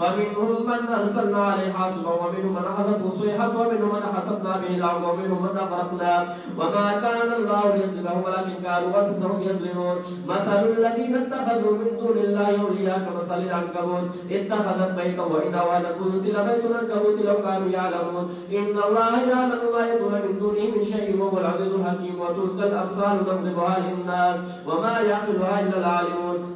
فمنهم من أرسلنا عليه حاصبا ومنهم من حسبه صيحه ومنهم من حسبنا به العرض ومنهم من افرقنا وما كان الله ليظلمه ولكن كانوا انفسهم يظلمون مثل الذين اتخذوا من دون الله اولياء كمثل العنكبوت اتخذت بيتا وإذا وانا كنت لبيت العنكبوت لو كانوا يعلمون إن الله يعلم ما يدور من دونه من شيء وهو العزيز الحكيم وتلك الأمثال نضربها للناس وما يعقلها إلا العالمون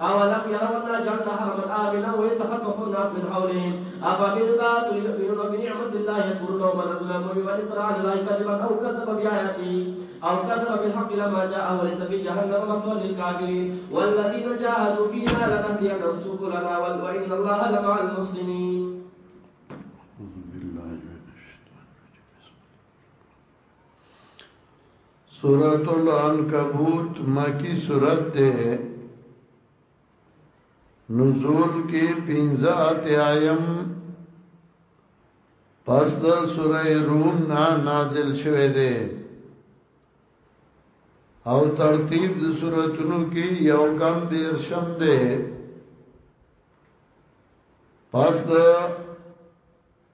أولم يروا أنا جعلنا حرما آمنا ويتخفف الناس من حولهم أفبالباطل يؤمنون بنعمة الله يكفرون ومن أظلم ومن اطلع على الله كذبا أو كذب بآياته أو كذب بالحق لما جاءه وليس في جهنم مثوى للكافرين والذين جاهدوا فينا لنهدينهم سبلنا وإن الله لمع المحسنين سورة العنکبوت مکی سورت ده نزول کې پینزا اتیایم پس ده سورة روم نا نازل شوه ده او ترتیب د سورتونو کې یو کم دیر شم ده پس ده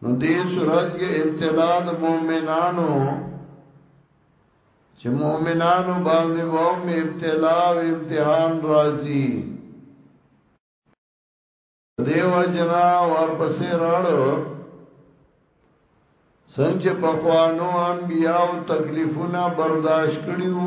نو دې سورج کې ابتلا د مؤمنانو چې مؤمنانو باندې ووم ابتلا او امتحان راځي دیو جنا ورپسې راړو څنګه په خوانو انبیاو تکلیفونه برداشت کړیو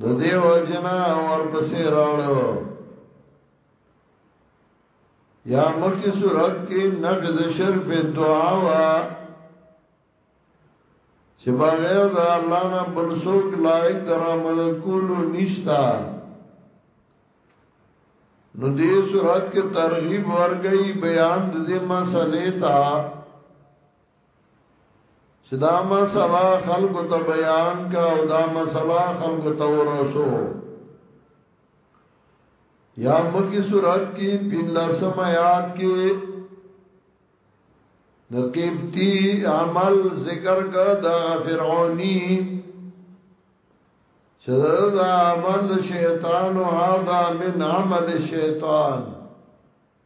نو دیو جنا ورپسې راړو یا مخی صورت کې نقض شرف دعا وا چې بغیر د الله نه بل څوک لایق درا مدد کولو نشتا نو دې صورت کې ترغیب ورګي بیان د دې مسلې ته چې دا مسله خلکو ته بیان کا او دا مسله خلکو ته ورسو یا مخی صورت کی پین لسم آیات کی د قبطی عمل ذکر کا دا فرعونی چې دا عمل شیطان او هاذا من عمل شیطان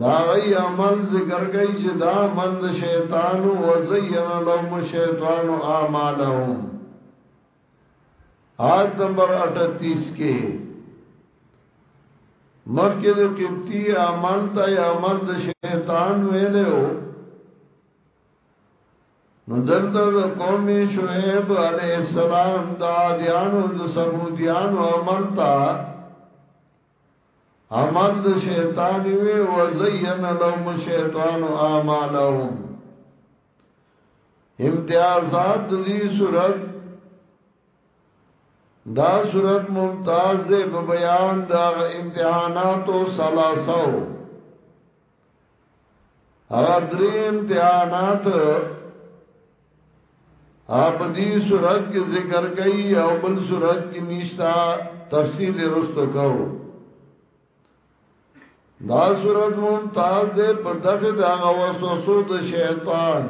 دا غي عمل ذکر کوي چې دا عمل د شیطان او زین لهم شیطان اعمالهم آیت نمبر 38 کې مخکې د قبطی عمل ته عمل د شیطان ویلو نو دلته د قوم شعیب علی السلام د عادیانو د سمودیانو عمل ته عمل د شیطان وی وزین لهم الشیطان اعمالهم امتیازات دی صورت دا صورت ممتاز دے پا بیان دا امتحاناتو سلاسو هغه درې امتحانات اپ دې صورت کې ذکر کړي او بل صورت کې نشتا تفصیل رستو کو دا صورت ممتاز دې په دغه دغه وسوسو د شیطان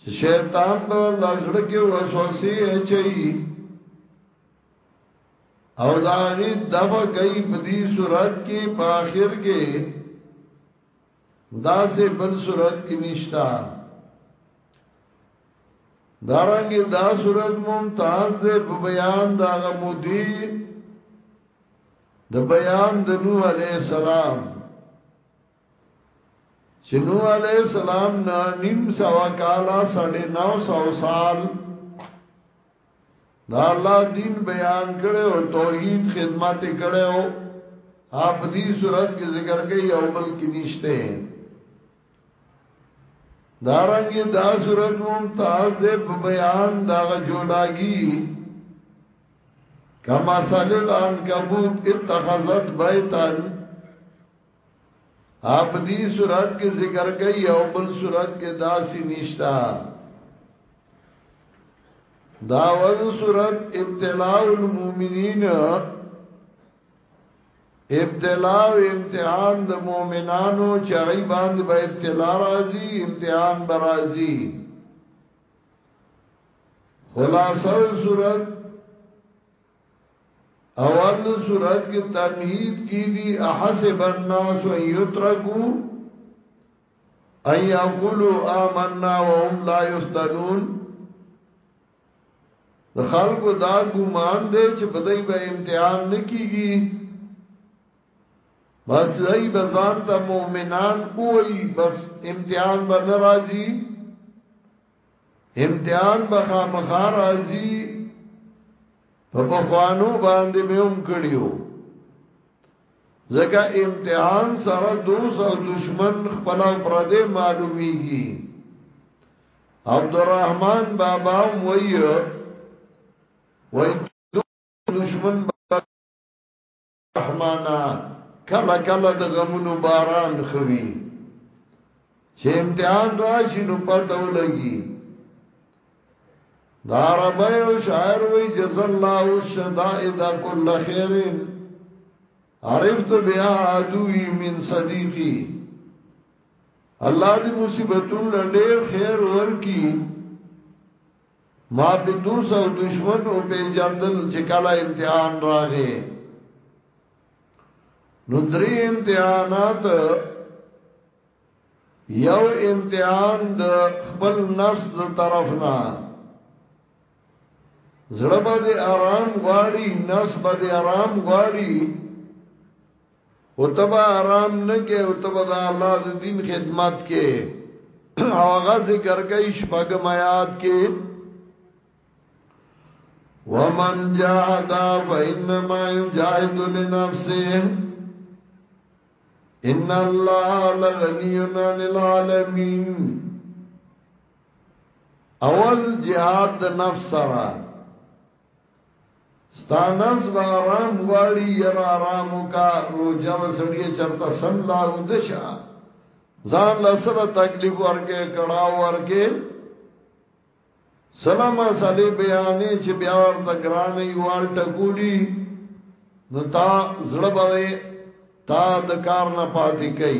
چې شیطان به لږړ کې وسوسه اچي او دا غي دبا کوي په دې صورت کې په اخر کې دا سه بل صورت کې نشتا دارنګه دا صورت ممتاز ده په بیان دا غمودی د بیان د نوح علیہ السلام چې نو علی السلام نه نیم سو کالا ساڑھے نو سو سال دا الله دین بیان کړي او توحید خدمت کړي او اپ دې صورت کې ذکر کوي او بل کې نشته دارنګ دا صورت ممتاز دې په بیان دا جوړاږي کما سالل ان کبوت اتخذت بیتن اپ دی صورت کې ذکر کوي او بل صورت کې داسي نشتا دا ول صورت ابتلاء المؤمنین ابتلاء او امتحان د مؤمنانو چې غي باندې به ابتلاء راځي امتحان به راځي خلاصه صورت او ارل صورت کې تمهید کی دی احسب الناس ان یترکو ان یقولوا آمنا وهم لا یفتنون د خلکو دا ګومان دی چې په دای به امتحان نکیږي بس دای به ځان ته مؤمنان وای بس امتحان به ناراضي امتحان به خامخا راځي په بخوانو باندې به هم کړیو ځکه امتحان سره دوست او دشمن خپل او پردې معلومیږي عبدالرحمن بابا وی وی دشمن رحمانه کله کله د غمونو باران خوي چې امتحان راشي نو پته ولګي دا عربی او شاعر وی جز الله الشدائد كل خير عرفت بها عدوي من صديقي الله دې مصیبتونو لډیر خیر ورکی ما په دوست او دشمن او په جندل چې کله امتحان راغې نو درې امتحانات یو امتحان د خپل نفس د طرف نه زړه به آرام غواړي نفس به آرام غواړي او تبا آرام نه کې او تبا د الله د دین خدمت کې او هغه ذکر کوي شپږم آیات کې ومن جاهد فإنما يجاهد لنفسه ان الله لغني عن العالمين اول جهاد نفس سره ستا نفس د آرام غواړي ير آرام وکا روجا د سړی چرته سم لا ودشا ځان له سره تکلیف ورکه کړهو ورکه سلام صلی بیانې چې بیا ورته ګران یوال ټکولی نو تا زړه باندې تا د کار نه پاتې کئ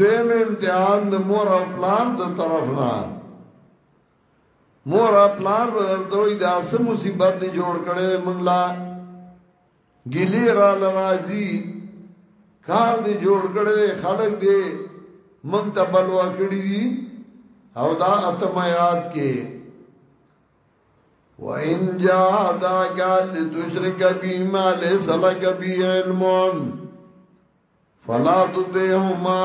دویم امتحان د مور او پلار د طرف نه مور پلار بدر دوی دا سم مصیبت دی جوړ کړي مونږ لا ګلی را لرازی کار دی جوړ کړي خلک دی مونږ ته بلوا کړی دي او دا اتم یاد کې وَإِن جَاهَدَاكَ لِتُشْرِكَ بِي مَا لَيْسَ لَكَ بِهِ عِلْمٌ فَلَا تُطِعْهُمَا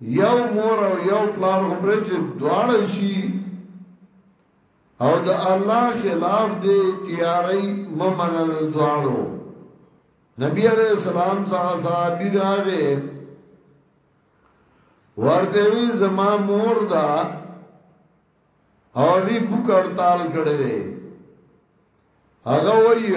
یو مور او یو پلار خو پرې چې دواړه شي او د الله خلاف دې تیارې ممنه د دواړو نبی علیہ السلام څخه صحابي راغې ورته وی زما مور دا او غي بوک اړتال کړي هغه وایي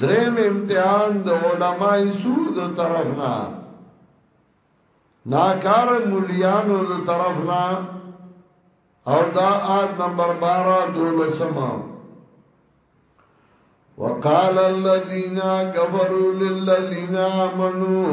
دریم امتحان د علماء سود طرفنا ناکار مليانو د طرفنا او دا آد نمبر 12 دولسم وقال الذين كفروا للذين آمنوا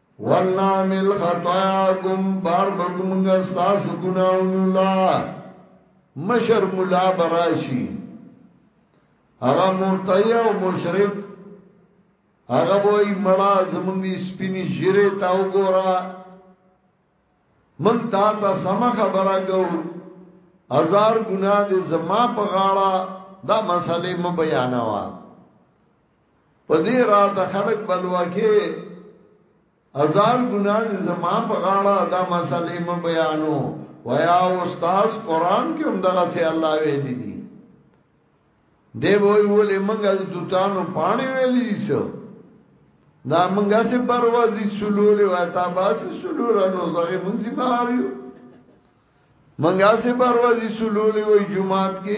ونعمل خطاياكم بار بکمنگا ستاسو گناون الله مشر ملا براشی هغه مرتیا او مشرک هغه وای مړه زمونږ دی سپینی جیره تا وګورا من تا ته سم خبره کو هزار ګنا دې زما په غاړه دا مسلې م بیانوا په دې را ته خلق بلوا کې هزار ګناه زما په غاړه دا مسلې م بیانو ویا استاد قران کې هم دغه سي الله ویلي دي دی وای ولې منګه د دوتانو پانی ویلي سو دا منګه سي پروازي سلول وای تا باس سلول نو زغه منځي ماریو منګه سي پروازي سلول وای جمعات کې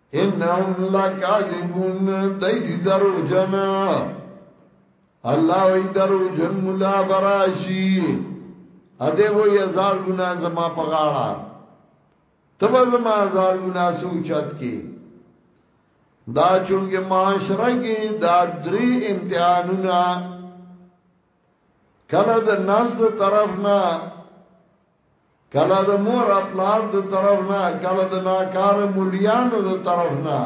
انهم لکاذبون دای دی درو جنا الله وی درو جن ملا براشی اده وو یزار ګنا زما پغاړه تب زما هزار ګنا سوچت کی دا چونګه معاشره کې دا درې امتحانونه کله د نفس طرف نه کله د مور خپلار د طرف نه کله د ناکار مولیانو د طرف نه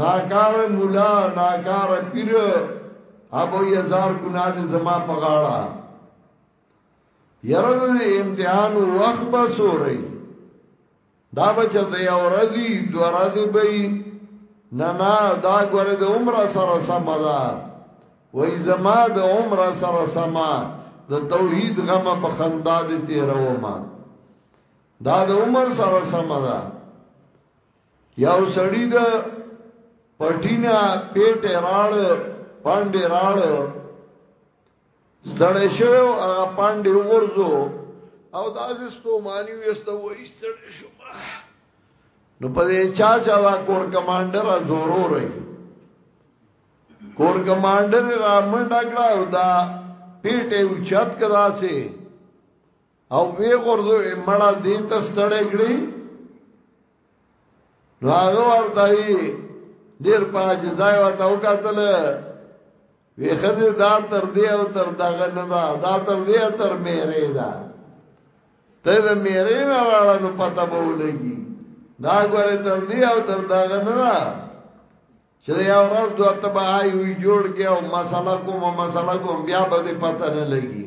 ناکار مولا ناکار پیر ابو یزار ګناه دې زما په غاړه یره د امتحان وخت به سوري دا بچه د یو ردی دو ردی بی نه نه دا ګوره د عمر سره سم ده وای زما د عمر سره سم د توحید غم په خندا دي تیرو ما دا د عمر سره سم ده یو سړی د پټینا پیټه راړ پاندې راړ ستړی شوی او هغه پاندې وګرځو او داسې ستومانی وسته و ایستل شو نو په دې چا چا دا کور کمانډر زورو رہی کور کمانډر را منډه کړه او دا پیټه اوچت کړه سي او وی غردو مړه دې تستړې کړی نو هغه ورته ډیر پاج ځای وته وکتل وی خزه دا تر دې او تر دغه نه دا دا تر دې تر میرې دا ته دې میرې نه راړه نو پته به ولګي دا ګوره تر دې او تر دغه نه دا چې یو ورځ دوه تبعای وی جوړ کې او مسله کوم مسله کوم بیا به پته نه لګي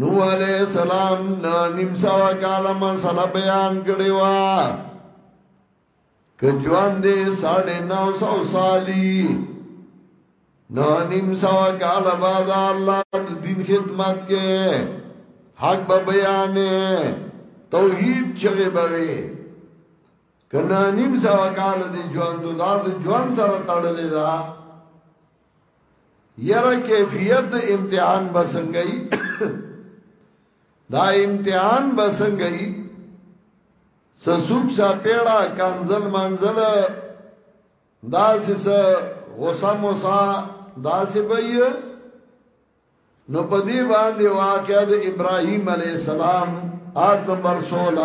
نو علی السلام نیم سوا کال مسله بیان کړی و که ژوند دې 950 سالی نو نیم سوا کال بعد الله د دین خدمت کې حق به بیانې توحید چغه بوي کنا نیم سوا کال دی ژوند دا د ژوند سره تړلې ده یره کیفیت د امتحان بسنګي دا امتحان بسنګي سسوک سا پیڑا کانزل منزل دا سس غصه موسا دا سی بئی نو پدی باندې واقعا د ابراهیم علی السلام آیت نمبر 16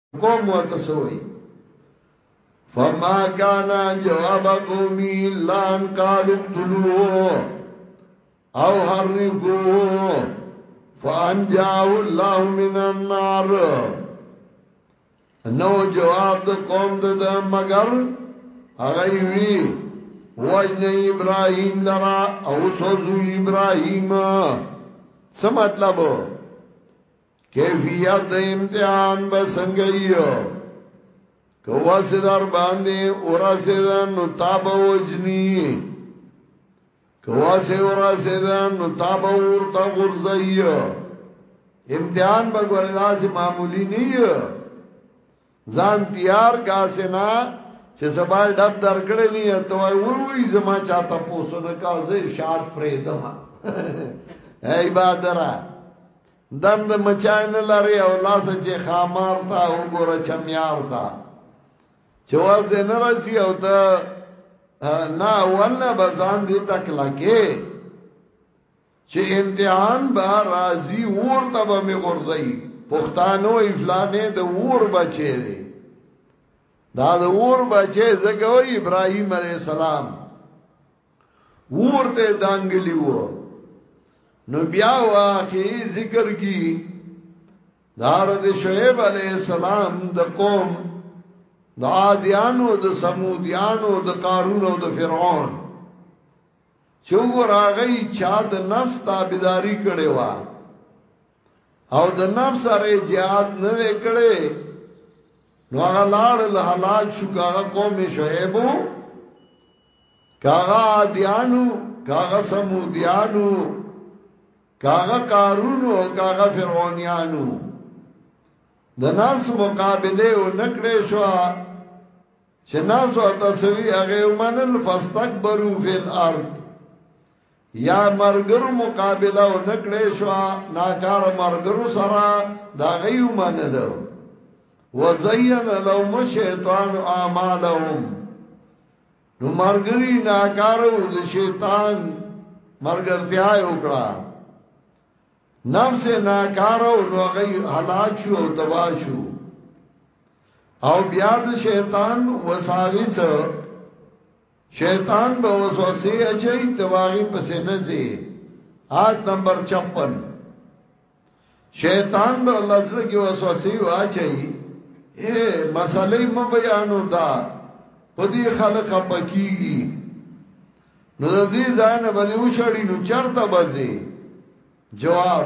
قوم ورته سوئی فما کانا جواب قومی لان قالو اقتلو او حرقو فانجاو اللہ من النار نو جواب د قوم د د مگر هغه وی وجن ابراهيم لرا او سوزو ابراهيم څه مطلب کیفیت د امتحان به څنګه یو کوا سي در باندې اورا سي دا نو تاب وجني کوا سي اورا سي دا نو تاب ورته غرزي امتحان به ګوردا سي معمولی نه ځان تیار کا سینا چې سبا ډب درکړې نه ته وای وای زما چاته پوسو نه کا زه شاد پرې دما ای بادرا دم د مچای نه لري او لاس چې خامار تا وګوره چمیار تا چې واز دې نه رسی او ته نه ولنه بزان دې تک لکه چې امتحان به راځي ور ته به مې ورځي پښتانو افلانې د ور بچي دي دا د ور بچي زګو ابراهيم عليه السلام ور ته دانګلی وو نو بیا واقعي ذکر کی دار د شعیب علیہ السلام د قوم د عادیانو د سمودیانو د قارون او د فرعون چې وګوره هغه چا د نفس تابعداري کړې و او د نفس سره جهاد نه وکړي نو هغه لاړ له هلاک شو هغه قوم شعیب هغه عادیانو هغه سمودیانو هغه قارون او هغه فرعونیانو د نفس مقابله و نکړې شو چې ناس او تسوی هغه منل فاستكبروا في الارض یا مرګرو مقابله و نکړې شو ناکار مرګرو سره دا غيو منل وزين لهم الشیطان اعمالهم نو مرګري ناکارو د شیطان مرګرتیا وکړه نفس ناکارو نو غي هلاک شو تباشو او بیا د شیطان وساویس شیطان به وسوسه اچي تواغي پسې نه زی آیت نمبر 56 شیطان به الله زړه کې وسوسه واچي اے مسلې م بیانو دا پدی خلق پکیږي نو د دې ځان باندې وشړی نو چرته بځي جواب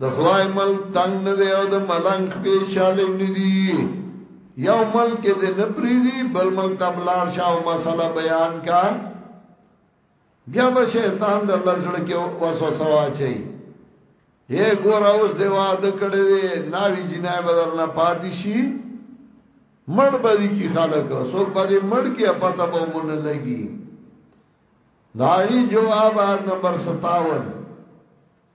د خدای مل تنگ نه دی او د ملنګ پیشاله نه دی یو مل کې د نپری دی بل مل تملار شاو مسله بیان کا بیا به شیطان د الله سره کې وسوسه واچي یې ګور اوس دی واده کړی دی ناوی جنای بدر نه پاتې شي مړ باندې کی خلک سو باندې مړ کې پته به مونږ لګي داغي جواب آد نمبر 57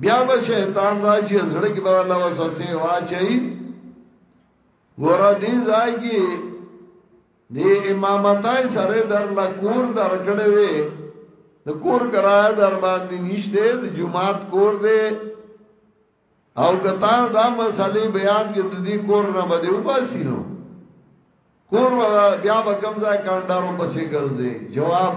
بیا به شیطان راشي زړه کې به الله وسوسه واچي ګور دې ځای کې دې امامتای سره در لکور در کړې دې د کور کرایه در باندې نشته د جمعات کور دې او کتا دا مسلې بیان کې د دې کور نه بده وباسي نو کور بیا به کم ځای کاندارو پسې ګرځي جواب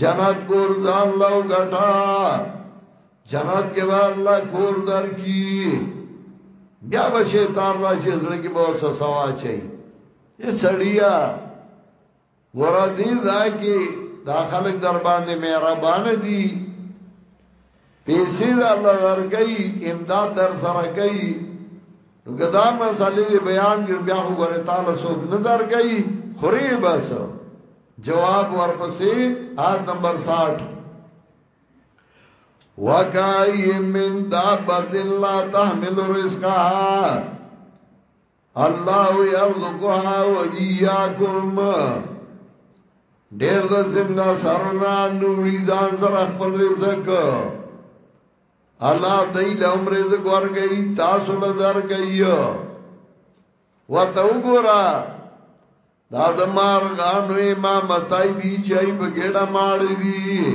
جنت کور ځان لو غټا جنت کې به الله کور در کی بیا به شیطان راشي زړه کې به څه سوا چي اے سړیا ور دې ځای کې دا خلک در باندې مهربان دي پیسې د الله درګي امداد در سره کوي نو کدا مسالې بیان جوړ بیا وګوره تعالی څوک نه درګي خوري بس جواب ورپسې آد نمبر 60 وکای من دابت لا تحمل رزقها الله يرزقها وإياكم ډېر د زمدا سرنا نوړي ځان سره خپل رزق الله دای له عمر رزق ورګي تاسو له درګي وته وګورا دا د مار غانو امام تای دی چای بګړه ماړ دی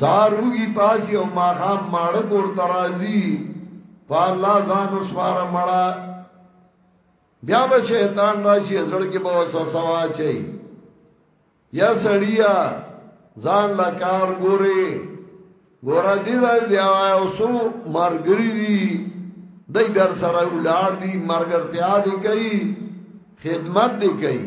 سهار وږي پاسي او ماښام ماړه کور ته راځي په الله ځان وسپاره مړه بیا به شیطان راشي زړه کې به وسوسه واچي یا سړیا ځان لا کار ګوري ګورا دې ځای دی او سو مرګري دي دای در سره ولار دي مرګرتیا دي کوي خدمت دي کوي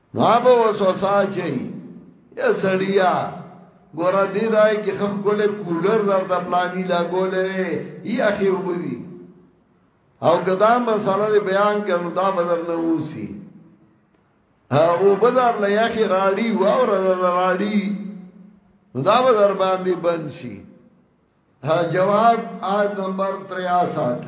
نو به وسوسه چي یا سړیا ګور دې دای کې خپ کوله کولر زر د پلاني لا ګولې ای اخی وبدي او کدا مساله بیان کړو دا بدر نه وسی او بدر لا یخي راړي و او راړي دا بدر باندې بند شي جواب آیت نمبر 63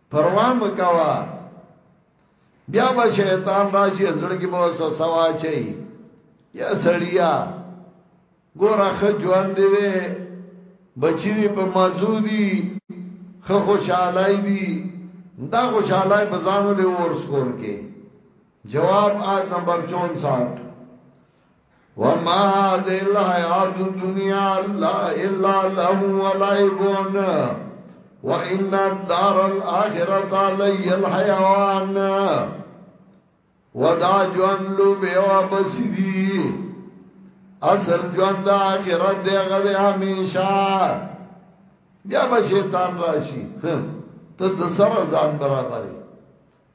پروا مه کوه بیا به شیطان راشي زړه کې به وسوسه واچي یا سړیا ګوره ښه ژوند دی بچی دی په مزو دی ښه خوشحالای دی دا خوشحالای په ځانو له ورسکول کې جواب آد نمبر 64 وما هذه الحياة الدنيا لا إلا له ولعبون وإن الدار الآخرة لي الحيوان ودا جوان لوبه و بسیدی اصل جوان دا آخرت دی غد همیشا بیا به شیطان راشی ته د سره ځان برابرې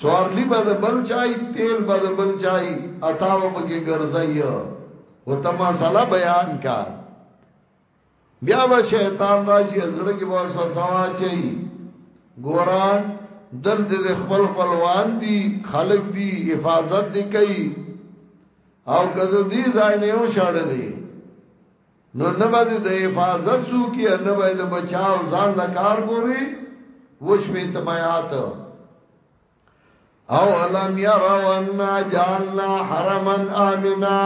سوارلی به د بل چا یی تیل به د بل چا یی عطا به پکې ګرځای او ته مساله بیان کا بیا به شیطان راشي زړه کې به وسو سوا چي ګورا دل دې خپل خپلوان دي خلق دي حفاظت دي کوي او کله دې ځای نه یو شړلې نو نه باندې د حفاظت سو کې نه باندې د بچاو ځان لا کار ګوري وشوي تمایات او علم يروا ان جعلنا حرما امنا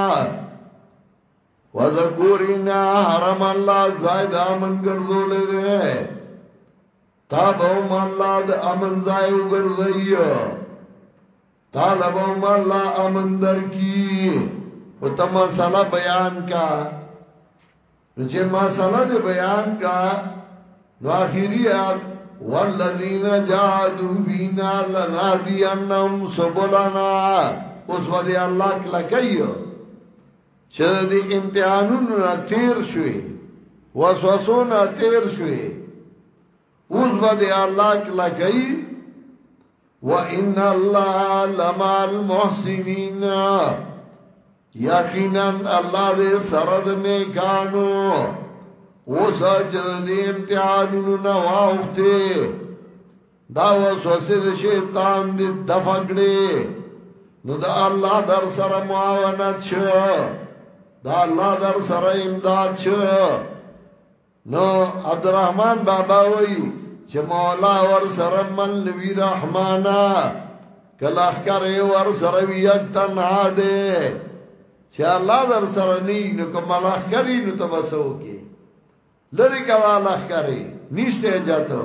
وذكورنا حرم الله زائد امن ګرځول دي تابو مالاد امن زایو ګرځي تعالی به هم الله امن درکی او ته مسله بیان کا چې مسله دې بیان کا نو اخیری آیات والذین جاهدوا فینا لنهدینهم سبلنا اوس باندې الله کله کوي چې دې امتحانونو تیر شوي وسوسونه تیر شوي اوس به د الله کله کوي وان الله لما المحسنين یقینا الله دې سره د نیکانو اوس چې د امتحانونو نه واوخته دا وسوسه د شیطان دې دفقړې نو دا الله در سره معاونت شو دا الله در سره امداد شو نو عبدالرحمن بابا وی چې مولا ور سره مل نوی رحمانا کله ښکر ور سره وی یک تنها دے چې الله در سره نی نو کوم لخرې نو تبسو کې لری کړه لخرې نشته جاتو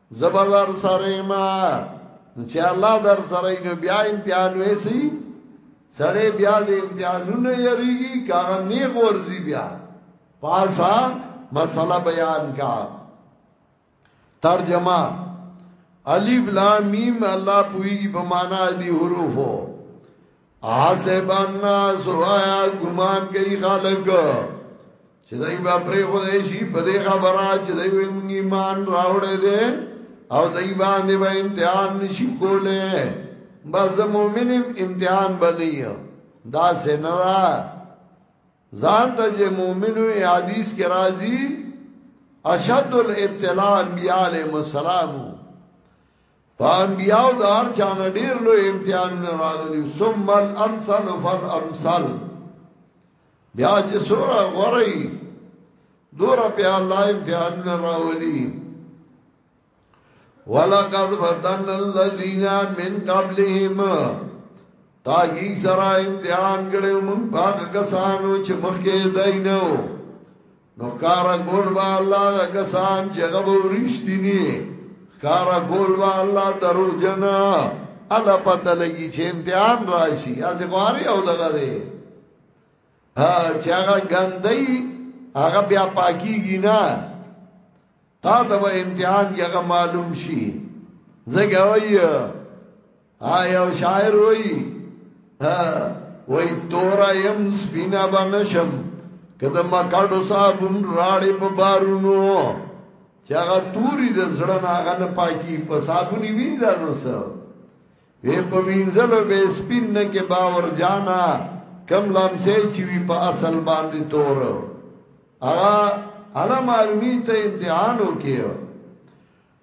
زبردار سره ما چې الله در سره نو بیا امتحان وېسي سره بیا دې امتحانونه یریږي کاغه نه ورزي بیا پاسا مسله بیان کا ترجمه الف لام میم الله پویږي په معنا دي حروفو عاصب الناس وایا ګمان کوي خلک چې دای با پرې خو دې شي په دې خبره چې دای وې مونږ ایمان راوړې دې او دای باندې به امتحان نشي کوله بس د مؤمن امتحان بنئ دا سنرا ځان ته چې مؤمن وي حدیث کې راځي اشد الابتلاء انبیاء علیهم السلام پام بیاو دار چانه ډیر لو امتحان راغلی ثم الامثل فالامثل بیا چې سورا غوري دور په الله امتحان راولي ولقد فتن الذين من قبلهم تاګي سره امتحان کړو موږ باغ کسانو چې مخکې دینو نو کارا گول با اللہ کسان چه غبو رشتی نی کارا گول با اللہ درو جنا اللہ پتہ لگی چه امتحان راشی ایسی خواری او دغا دے چه اگا گندئی اگا بیا پاکی گی نا تا تا با امتحان کی اگا معلوم شی زگا وئی آی او شاعر وای وای تورا یم سپینا بنشم کده ما کډو صابون راړې په بارونو چې هغه توري د زړه ناغه نه پاکي په صابونی وینځانو سره وی په وینځلو به سپین نه کې باور جانا کم لام سه چې وی په اصل باندې تور هغه علم علمی ته امتحان وکيو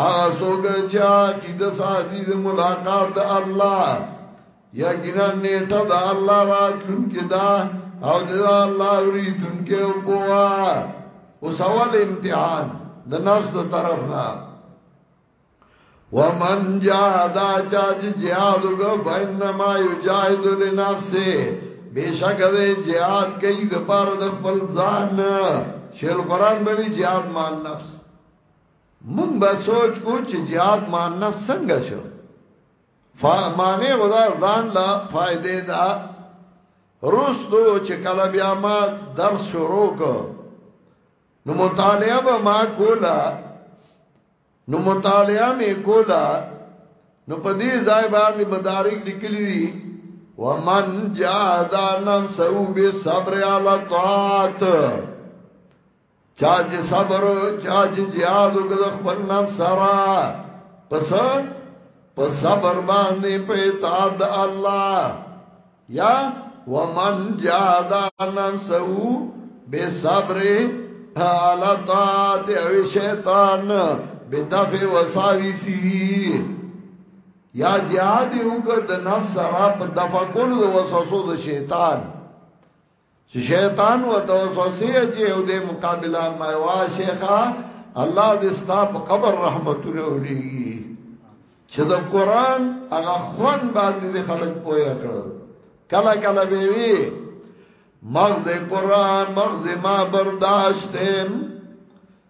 هغه څوک چې عقیده ساتي د ملاقات د الله یقینا نیټه د الله راتلونکې ده او د الله اوریدونکې او پوها او سوال امتحان د نفس د طرف نه ومن جاهد چا چې جهاد وکړ فإنما يجاهد لنفسه بشک دې jihad کوي د پاره د خپل ځان شیل قران به jihad مان نفس مونږ به سوچ کو چې jihad ما نفس څنګه شو فمانه غدا ځان لا فائدې دا روستو چې کله بیا ما درس شروع کو نو مطالعه به ما کولا نو مطالعه می کولا نو په دې ځای باندې مدارک لیکلي دي ومن جاهد نفسه بالصبر على الطاعات چا چې صبر چا چې jihad وکړ خپل نام سره پس په صبر باندې په اطاعت الله یا ومن جاهد نفسه بصبر على طاعت او شیطان بدفع وساویسی یا جهاد یو که د نفس را په دفع کولو د وسوسو د شیطان شیطان و تو سوسی اچی او دے مقابلہ مائیوا شیخا اللہ دستا پا قبر رحمتو نولی گی چه دا قرآن اگا خون باندی دی خلق پویا کرد کلا کلا بیوی مغز قرآن مغز ما برداشتیم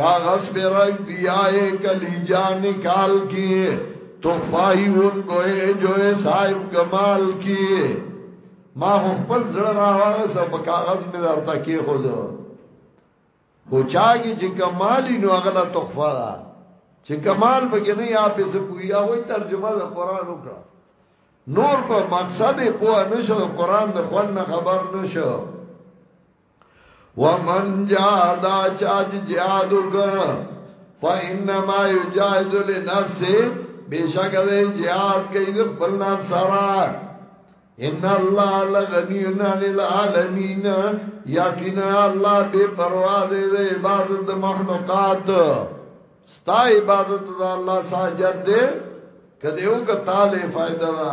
کاغذ پہ رکھ دیا ہے کلیجا نکال کی تخفائی ان کو ہے جو ہے صاحب کمال کی ما خو خپل زړه راوغه سب کاغذ می درته کې خو دو خو چاګي چې کمالی نو اغلا تخفا ده چې کمال به کې نه یا په څه پوي هغه ترجمه د قران وکړه نور په مقصد په نشه قران د خوان خبر نشه ومن جاهد چاچ جهاد وک فانما یجاهد لنفسه بشک دې jihad کوي د خپل نفس سره ان الله لغنی عن العالمین یقینا الله بے پروا دې د عبادت د مخلوقات ستا عبادت د الله ساجت دې کدیو کا تعالی فائدہ ده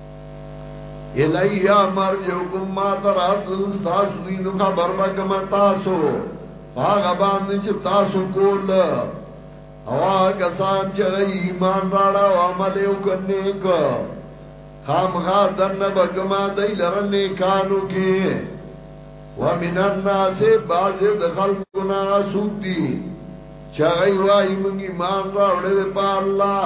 الیا مرجوکم ما ترات تاسو دی نو خبر با کما تاسو هغه باندې چې تاسو کول او هغه کسان چې ایمان راړه او عمل یې وکړنې کو خامغا دنه بګما دای لرنې کانو کې ومن الناس بعض دخلقنا سوتی چاگئی وائی منگی مان راوڑے دے پا اللہ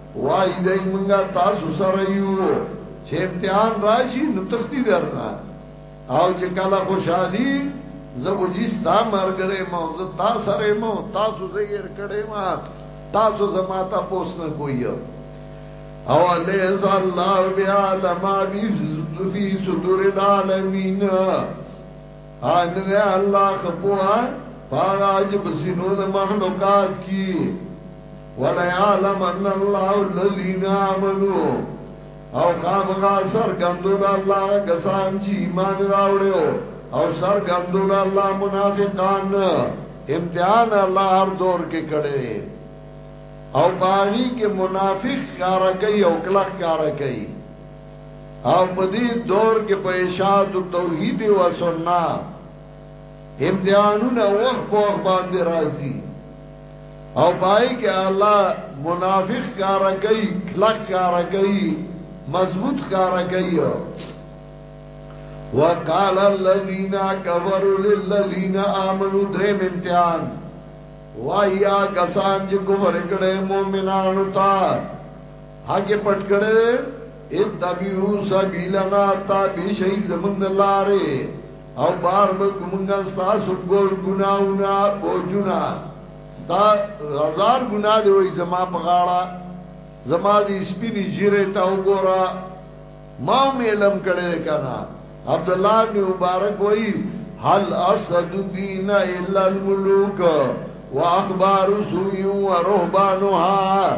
وای دای مونږه تاسو سره یو چې امتحان راشي نو تختی درنه او چې کله خوشحالي زبو جی ستا مرګره مو ز تا سره مو تاسو زیر کړه ما تاسو زما ته پوسنه کوی او لیس الله بیا لما بی فی صدور العالمین ان دې الله خپوا پاج بسینو د مخلوقات کی وليعلمن الله الذين آمنوا او خامغا سرګندول الله کسان چې ایمان راوړو او سرګندول الله منافقان امتحان الله هر دور کې کړي او باغی کې منافق کار کوي او کلک کار کوي او په دې دور کې په اشاعت توحید او سنت امتحانونه وخت په وخت باندې راځي او پای کې الله منافق کار کوي کلک کار کوي مضبوط کار کوي وقال الذين كفروا للذين امنوا درم امتحان وایا کسان چې کفر کړي مؤمنانو ته هغه پټ کړي اتبعوا سبیلنا تابع شي زمون لاره او بار به کومنګا ستاسو ګور ګناونا بوجونا ستا هزار ګنا دی وای زما په غاړه زما دې سپینی جیره تا وګورا ما ملم کړه کنا عبد الله بن مبارک وای هل اسد دین الا الملوک واخبار سوی ورهبانها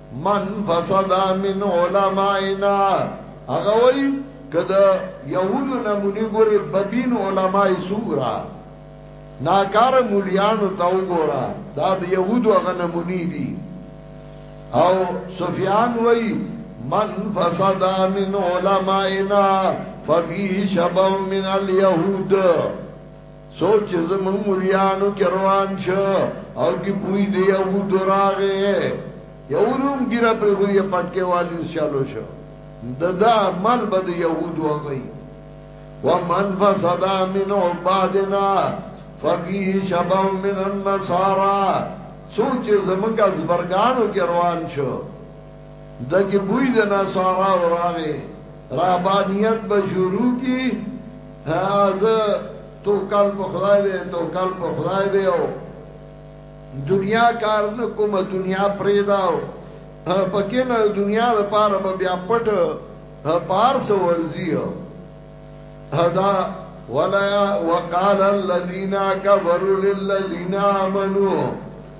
من فسد من علمائنا هغه وای کده یهودو نمونی ګوري بدین علماي سورا ناکار مولیانو تا وګورا دا د یهودو هغه نمونی دي او سفیان وای من فسد من علمائنا فبی شبه من اليهود څوک چې زموږ مریانو کې روان شو او کې پوی دی او دراغه یو روم ګیره پر غوی پټکه والی شالو شو ددا مل بد یهود وغی ومن فسد من عبادنا فقی شبع من النصارى څوک چې زمونږ زبرګانو کې روان شو دکی بوی د نصارا راغې رهبانیت به شروع کی هاذا تو کل په خدای دې تو کل په خدای دې او دنیا کار نه کوم دنیا پریداو پکې نه دنیا لپاره به بیا پټ پار سو ورزی هدا ولا وقال الذين كفروا للذين امنوا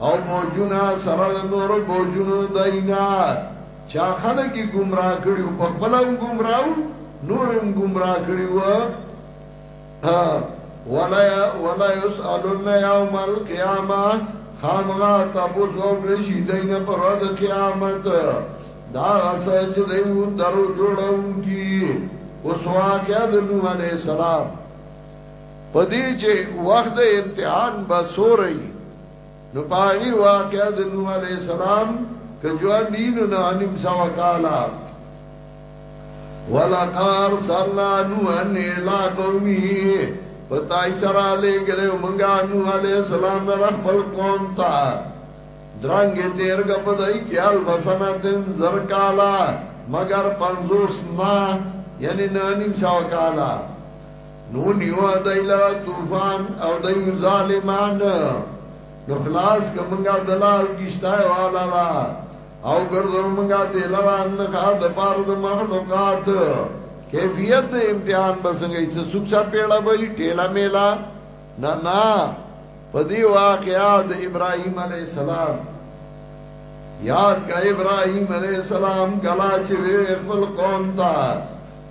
او بوجونا سره نور بوجونو داینا چا خلک گمراه کړي په خپل هم گمراه نور هم گمراه کړي و ولا ولا يسالون يوم القيامه خامغا تاسو وګړي شي دینه پر ورځ قیامت دا غسه چې دیو درو جوړونکي اوس واقعا د نوح عليه السلام پدې چې وخت امتحان به سوري نو پاغي واقعا د نوح عليه السلام که جوان دین نه انم سو کالا ولقار صلى نوح الى قومه پتاي سره لګره مونږه نوح عليه السلام نه خپل قوم ته درنګ تیر غپدای کیال بسنه تن زر کالا مگر 50 نه یعنی نه نیم سو کالا نو نیو دای لرا طوفان او دای ظالمان نو خلاص کمنګا دلا او کیشتای والا را او ګرځو منګا دې لرا ان کا د پار د مخلوقات کیفیت د امتحان بسنګي څه سوک چا پیړه وای ټیلا میلا نه نه پدی واقعا د ابراهیم علی السلام یاد کا ابراهیم علی السلام کلا چې خپل قوم ته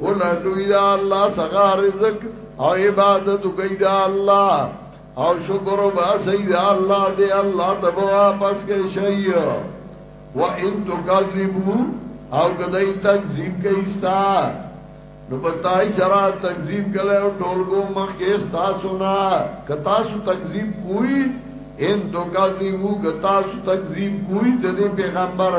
ولټوي دا الله څخه رزق او عبادت کوي دا الله او شکر وبا سید الله دې الله ته واپس کې شي و ان تکذبو او کدی تکذیب کوي ستا نو بتای شرا تکذیب کله او ټولګو مخ کې ستا سنا کتا سو تکذیب کوئی ان تکذبو کتا سو تکذیب کوئی د پیغمبر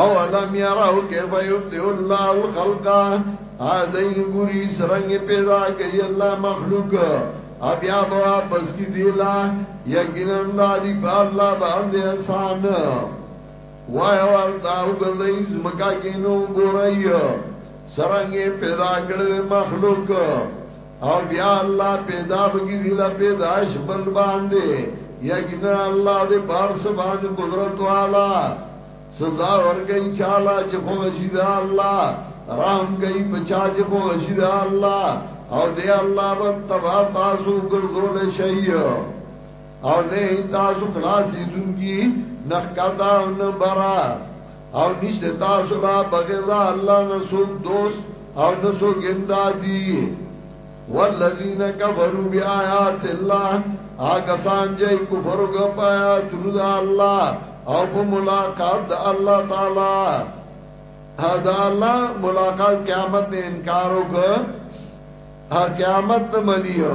او علم یراو کیف یبدئ الله الخلق هذین ګوری سرنګ پیدا کوي الله مخلوق بیا به واپس کی دی لا یقینا دادی په الله باندې احسان وای ورته او ګلې زمکا کینو ګورای سرنګ پیدا کړل مخلوق او بیا الله پیدا بگی دیلا پیداش بل باندے یقینا الله دې بار سبحان قدرت والا سزا ورګی چالا چې خو شهید الله رحم گئی بچا چې خو شهید الله او دې الله بن تبا تاسو ګرځول شي او نه تاسو خلاصې دونکي نخکتا نبرا او نشته تاسو لا بغیر الله نه څوک دوست او نه څوک امدادي والذین کفروا بیاات الله هغه سان چې کفر وکړا تنو د الله او په ملاقات د الله تعالی دا الله ملاقات قیامت نه انکار وکړ قیامت نه منیو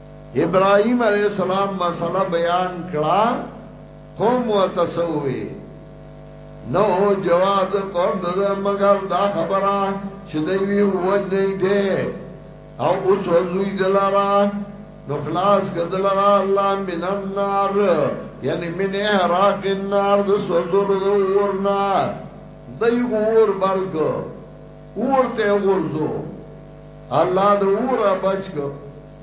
ابراهيم عليه السلام مسله بیان کړه قوم وتسوي نو جواب د قوم د مگر دا خبره چې دوی وی وځي دي او اوس وځي دلارا نو خلاص کدلارا الله من النار یعنی من احراق النار د سوزلو د ورنا دوی ور بلګو اور ته غرزو الله د اور بچ کو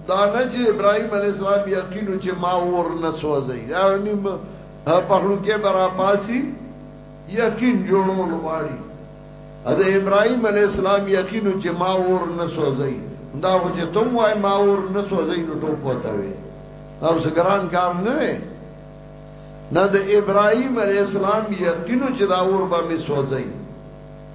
دا نه چې ابراهيم عليه السلام یقینو چې ما اور نه سوځي دا نیم په خلو کې برا پاسي یقین جوړول واړي اده ابراهيم عليه السلام یقینو چې ما اور نه سوځي دا خو چې تم وای ما اور نه سوځي نو ټوپ وته وي او سګران کار نه نه د ابراهيم عليه السلام یقینو چې دا اور به می سوځي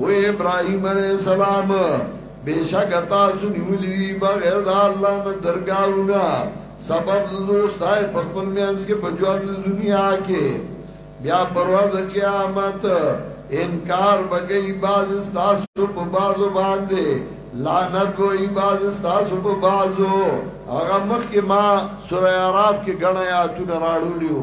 و ابراهيم عليه السلام بشک تاسو نیولی بغیر د الله نه درگاونه سبب دوستای په خپل میانس کې په ژوند دنیا کې بیا پرواز قیامت انکار بګي باز تاسو په بازو باندې لعنت وې باز تاسو په بازو هغه مخ کې ما سورہ عرب کې غنیا تون راړولیو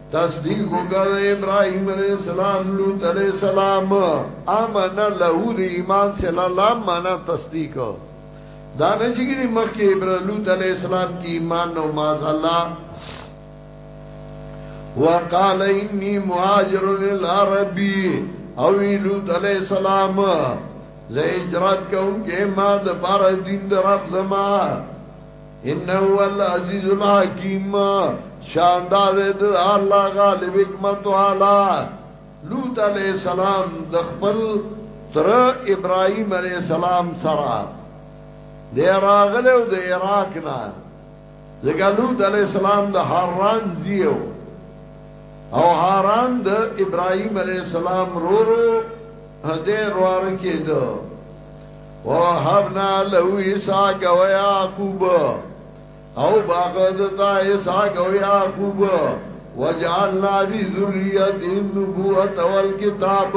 تصدیق وکړ ابراهيم عليه السلام لوط عليه السلام امن له دې ایمان سره الله معنا تصدیق دا نه چې ګری مخکې ابراهيم لوط عليه السلام کې ایمان نو ماز الله وقال اني مهاجر الى ربي او لوط عليه السلام زه هجرت کوم کې ما د بار دین در رب زما انه هو العزیز الحکیم شاندار د الله غالب حکمت والا لوط علیہ السلام د خپل تر ابراهیم علیہ السلام سره د راغله او د عراق نه ځکه لوط علیہ السلام د حران زیو او حران د ابراهیم علیہ السلام رورو هده روار کېدو وهبنا له اسحاق و يعقوب او باغد تا اسحاق و يعقوب وجعلنا في ذريته النبوة والكتاب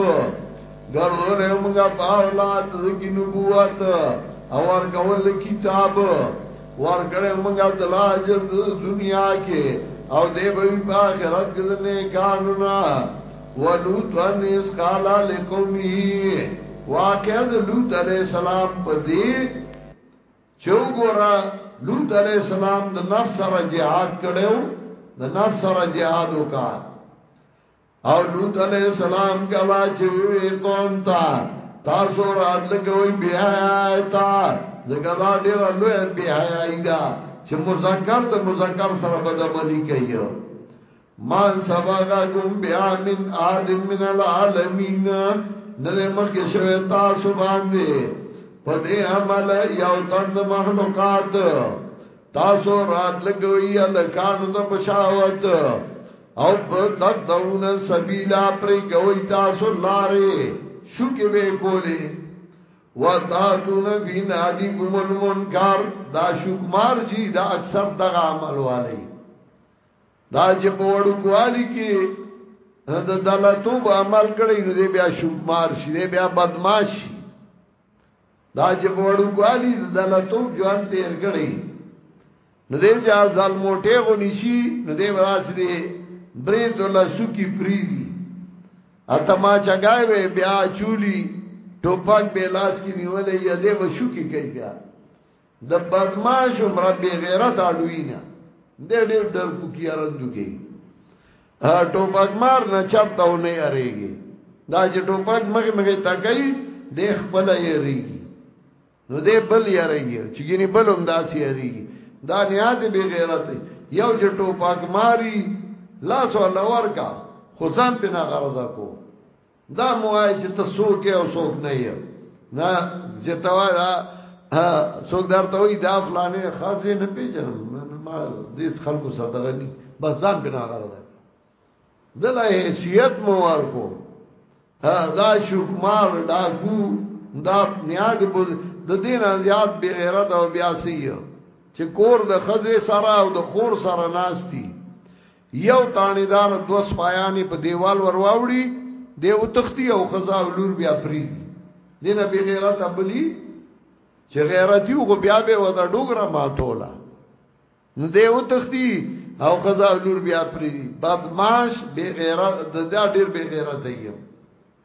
ګرځول موږ په اولاد کې نبوت او ورکول کتاب ورکړې موږ د لاج دنیا کې او دې به په آخرت کې نه قانونا ولوطا اذ قال لقومه واقعا لوط علیہ السلام په دې چوغورا لوط علیہ السلام د نفس سره jihad کړو د نفس سره jihad وکا او لوط علیہ السلام کلا چې وی قوم تا تاسو راتلګوي بیا تا زګا دا ډیر لوی بیا ایدا چې مذکر د مذکر سره بدمنی کوي من سبقكم بها من آد من العالمين نده مخی شوی تاسو باندې په دې عمل یو تند مخلوقات تاسو رات لګوي لکانو ته بشاوت او تک دون سبیلا پری گوی تاسو لارې شو کې به کولې وتاتون فی نادی کوم المنکر دا شکمار جی دا اکثر دغه عمل والی دا چې په وړو کوالی کې د دلتوب عمل کړی نو دې بیا شومار شي دې بیا بدمعاش شي دا چې په وړو کوالی د دلتوب ژوند تیر کړی نو دې چې ځل موټه غو نشي نو دې وراسي دې برې دوله سکی پری دي اته ما چګای وې بیا چولی ټوپک به لاس کې نیولې یا دې وشو کې کوي بیا د بدمعاش عمر به غیرت اډوینه د ډېر ډر کو کی ارندو کې ټوپک مار نه چرته و نه یریږي دا چې ټوپک مخ مخ تکای د خپل یریږي نو دې بل یریږي چې ګینه بل هم داسې یریږي دا نهایت به غیرت یو چې ټوپک ماری لاس ولا ورکا خو ځان په نه غرضه کو دا موای چې ته څوک او څوک نه یې نه چې تا دا څوک درته وي دا فلانه خاصه نه پیژنم ما دې خلکو سره دغه نه بس ځان بنا غره ده دله حیثیت مو ورکو دا شوکمار دا کو دا نیاد بول د دین زیات بی غیرت او بیاسی چې کور د خزه سره او د خور سره ناشتي یو تانیدار دو سپایانی په دیوال ورواوړي دی او تختی او خزا او لور بیا پری دی نه به غیرت ابلی چې غیرت یو غو بیا به ودا ډوګرا ماتولا نو دی او تختی او خزا او لور بیا پری بدمعاش بی غیرت د دا ډیر بی غیرت دی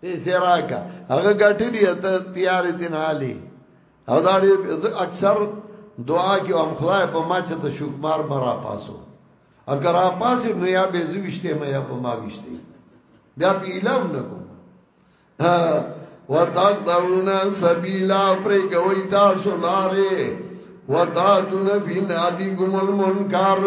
ته سیرا کا هغه غټی دی ته تیار دین حالي او دا اکثر دعا کې هم خدای په ما چې ته شکمار مرا پاسو اگر را پاسې نو یا به زوښته مې یا په ما وښته بیا په اعلان نکوم وتقطعون سبیلا پر کوي تاسو لارې وتاتون فی نادیکم المنکر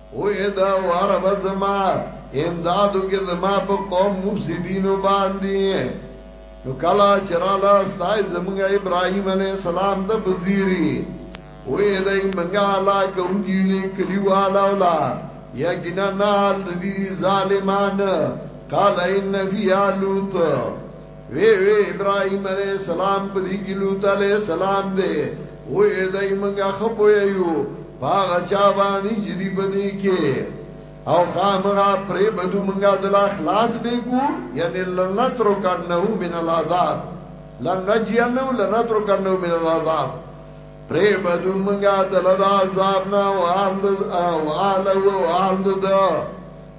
وې دا واره به زما امدادو کې زما په قوم مفسدینو باندې نو کلا چرالا ستای زمونږه ابراهیم علی السلام د بزیری وې دای منګا لا کوم کیلی کلیوالا ولا یا ګنا نال دی ظالمان قال ان فی لوط وی وی ابراهيم عليه السلام په دې کې لوط عليه السلام دی و یې دای منګه خپو یو باغ چا باندې جدي بدی کې او خامغا پرې بدو منګه د اخلاص به کو یعنی لنتر کنه من العذاب لنجینو لنتر کنه من العذاب پرې بدو منګه د عذاب نه او آل او آل او آل د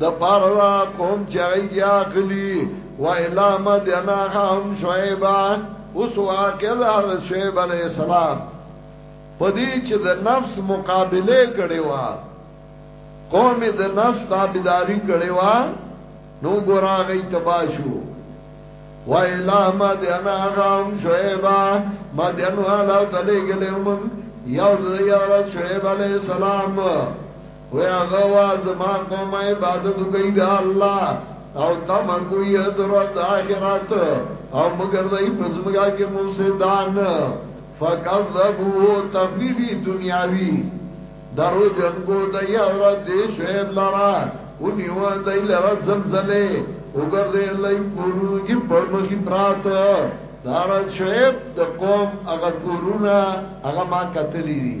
د پاره دا قوم چې هغه یا غلی و الا مدنا هم شعیبا اوس واقع دا شعیب علی السلام پدې چې د نفس مقابله کړي وا قوم د نفس تابعداري کړي وا نو ګوراغی تباشو و الا مدنا هم شعیبا مدن والا تلګلې ومن یو د یار شعیب علی السلام وی هغه وا زما قوم عبادت کوي د الله او تم کوي د ورځ اخرت او مگر دای پزمګه کې مفسدان فکذبوا تفیفی دنیاوی درو جن کو دای حضرت دی شعیب لرا اونیو دای لرا زلزله وګر دې الله کورونو کې پرمخي پرات دار شعیب د قوم هغه کورونه هغه ما کتلی دي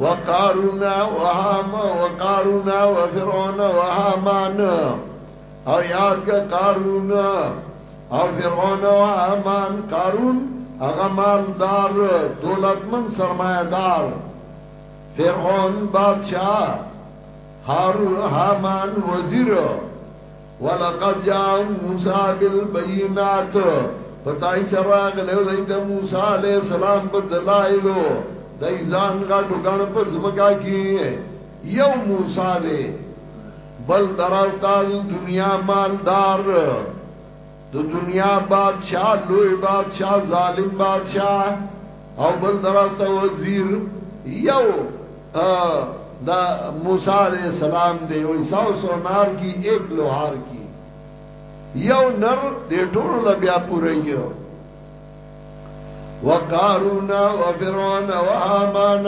وقارون وهام وقارون وفرعون وهامان او یاد کا قارون او فرعون او هامان قارون هغه مالدار دولتمن سرمایدار فرعون بادشاہ هارون هامان وزیر ولقد جاء موسى بالبينات پتاي سراغ له زيد موسى عليه السلام په دلایلو دای ځان غټو غن په زمکا کې یو موسی دی بل دراو تاز دنیا مالدار د دنیا بادشاہ لوی بادشاہ ظالم بادشاہ او بل طرف ته وزیر یو دا موسی علیہ السلام دی وی ساو سو نار کی ایک لوهار کی یو نر دی ټول لا بیا پوره یو وقارونا وفرعون وهامان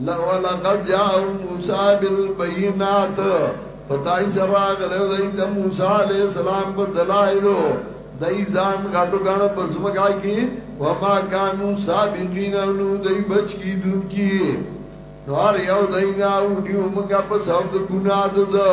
لَوَلَقَدْ جَاءَهُمْ مُوسَى بِالْبَيِّنَاتِ پتاي سره غلو دای د موسی علی السلام په دلایلو دای ځان غټو غاڼه بزمګای کی و ما کانو سابقین نو دای بچ کی دن کی نو ار یو دای نه او دیو مګه په سبب ګناه ده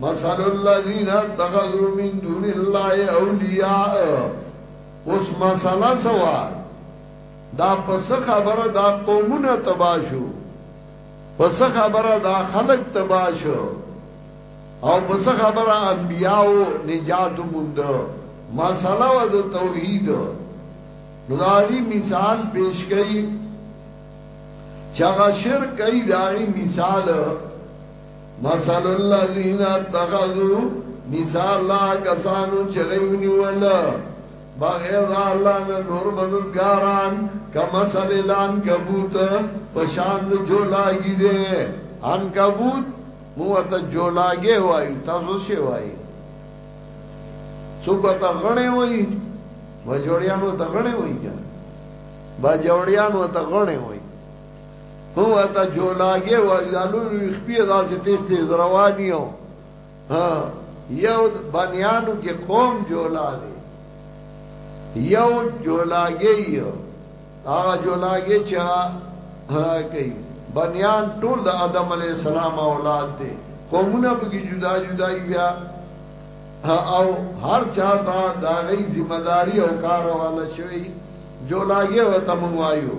مثل الذين اتخذوا من دون الله اولیاء اوس مسله سوا دا پس خبره دا قومونه تباشو پس خبره دا خلق تباشو او پس خبره انبیاو نجات مند مسله و دا توحید نو داری مثال پیش کئی چاگا شرک کئی داری مثال مثل الذين اتخذوا مثال لا کسانو چې غيونی ول بغیر الله نه نور مددګاران کما مثل لان کبوت پشان د جولاګي دي ان کبوت مو ته جولاګي وای تاسو شي وای څوک ته غړې وای و جوړیانو ته غړې وای با جوړیانو ته غړې وای هو تا جولاګه و یالو خپې داسې تیز تیز روانیو ها یو بنیانو کې قوم جولا دی یو جولاګه یو هغه جولاګه چې ها کوي بنیان ټول د آدم علی السلام اولاد دي قومونه به جدا جدا بیا او هر چا دا داغی ذمہ داری او کار والا شوی جو لاګه وته مونږ وایو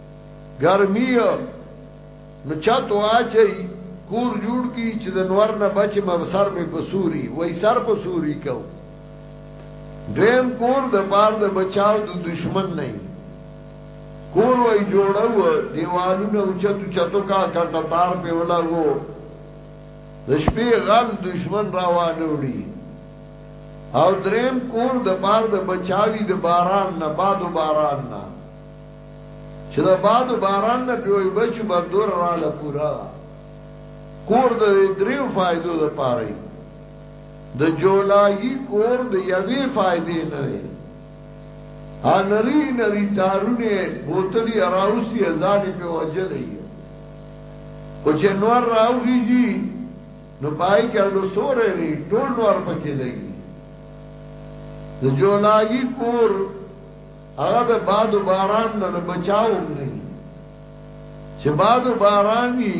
ګرمي نو چت واچي کور جوړ کی چې د نور نه بچ ما سر می پسوري وای سر پسوري کو دیم کور د بار د بچاو د دشمن نه کور وای جوړو دیوالونه او چتو چتو کا کټه تار په ولاغو د شپې غل دشمن روان وړي او دریم کور د بار د بچاوي د باران نه بادو باران نه چې د باد و باران نه پرې وای بچو بندوره راله پوره ده کور د دریو فائدو د پاره د جولاګي کور د یوې فائدې نه دی ا نری نری تارونه بوتلی اراوسی ازانې په وجلې او چې نور راوږي نو پای کې له سورې ری ټول نور پکې لګي د جولاګي کور هغه د باد و باران نه د بچاو هم نه وي چې باد و باران یې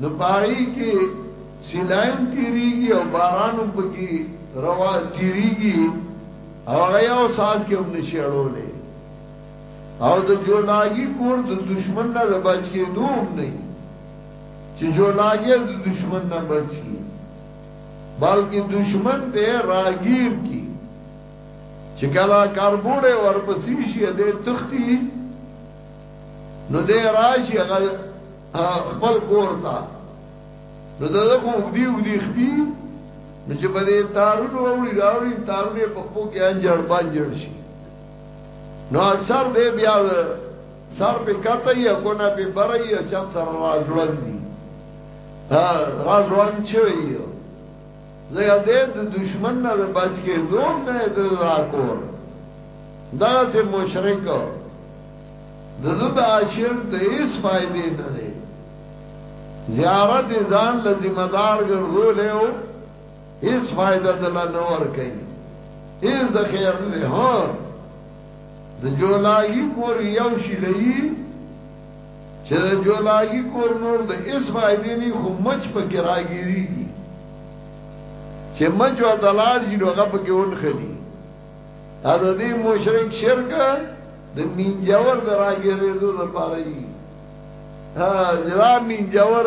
نو پای کې سلایم تیریږي او باران هم پکې روا تیریږي او هغه یو ساز کې هم نشي اړولې او د جولاګي کور د دشمن نه د بچ کې دوم نه چې جولاګي د دشمن نه بچ کی بلکې دشمن ته راګیر کی چې کله کاربوړې ورپسې شي دې تختی نو دې راشي هغه خپل کور ته نو دغه کو دی او دی خپي نو چې په دې تارونو وړي راوړي تارونه په خپل کې انجړ باندې شي نو اکثر دې بیا سر په کته یا کو نه په بره یا چت سره راځوړندي ها راځوړند شوی زه دې د دشمن نه بچ کې دوم نه دزا کور دا چې مشرک دزه د عاشق د هیڅ فائدې نه دی زیارت ځان له ذمہ دار ګرځول او هیڅ فائدہ دل نه ور کوي هیڅ د خیر نه هو د جولاګي کور یو شي لئی چې د جولاګي کور نور د هېڅ فایدې نه وي، خو مچ پکې راګېرېږي. چې مچ ورته لاړ شي، نو هغه پکې ونښلي. دا د دې مشرک شرک د مینجور د راګېرېدو لپاره وي. ها، چې دا مینجور.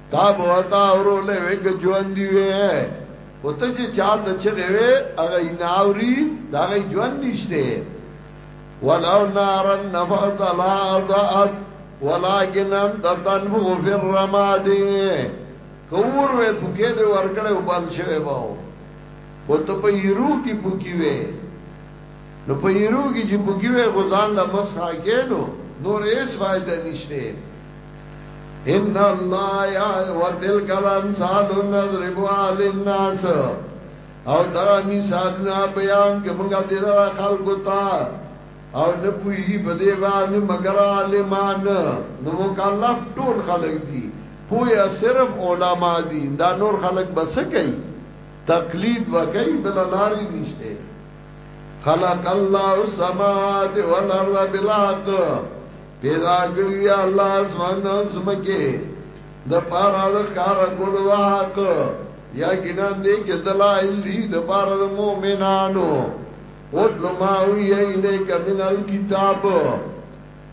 تا به وتا اورو له وګ ژوند دی وې او ته چې چال د چغې وې هغه ناوري دا غي ژوند نشته ولو نار نفض لا ضاءت ولكن انت تنفخ في الرماد کور وې پکې دې ورکړې وبال شوی باو او ته په یرو کې پکې وې نو په یرو کې چې پکې وې غزان لا مسخه کې نو نور هیڅ فائدہ نشته ان الله یا وتل کلام سال نضرب علی الناس او دا مثال نه بیان کومګه دې را خلق تا او نه پویږي په دې باندې مگر عالمان نو مکلف ټول خلق دي پویا صرف علما دي دا نور خلق بس کوي تقلید وکي بل لاري نشته خلق الله السماوات والارض بالحق پیدا کړی دی الله اسمان او زمکه د پارا د کار کول د حق یا ګنان دې کې دلایل دي د پارا د مؤمنانو او لما وی ایله کمن الکتاب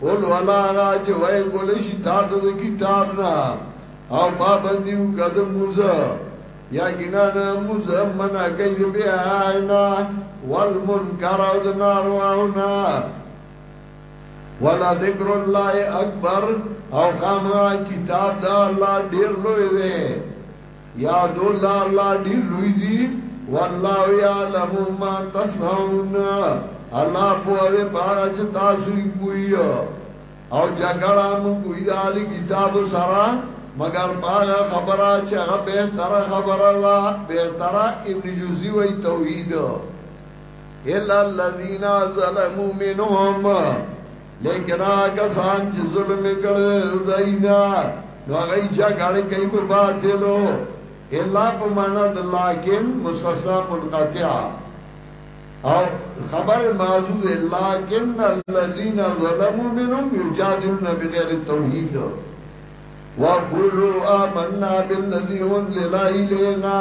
اول ولا راج وای کول شي تا د کتاب نه او پابندیو قدم موزه یا ګنان موزه منا کوي بیا نه والمنکر او د نارواونه ولا ذکر الله اکبر او خامغا کتاب دا الله ډیر لوی دی یا دو الله الله ډیر لوی دی والله یعلم ما تصنعون الله په دې باندې چې تاسو یې کوی او جګړه مو کوی دا کتاب سره مگر پاگا خبرہ چاہ بہتر خبرہ دا بہتر ابن جوزی وی توحید الا الذين ظلموا منهم لیکن آگا سان چی ظلم کرد دینا نو آگای جا گاڑی کئی پا باطلو اللہ پا مانا دا لیکن مستثنا منقطع او خبر موجود لیکن الذین ظلموا منهم یجادلون بغیر توحید وقلوا آمنا بالذی انزل الینا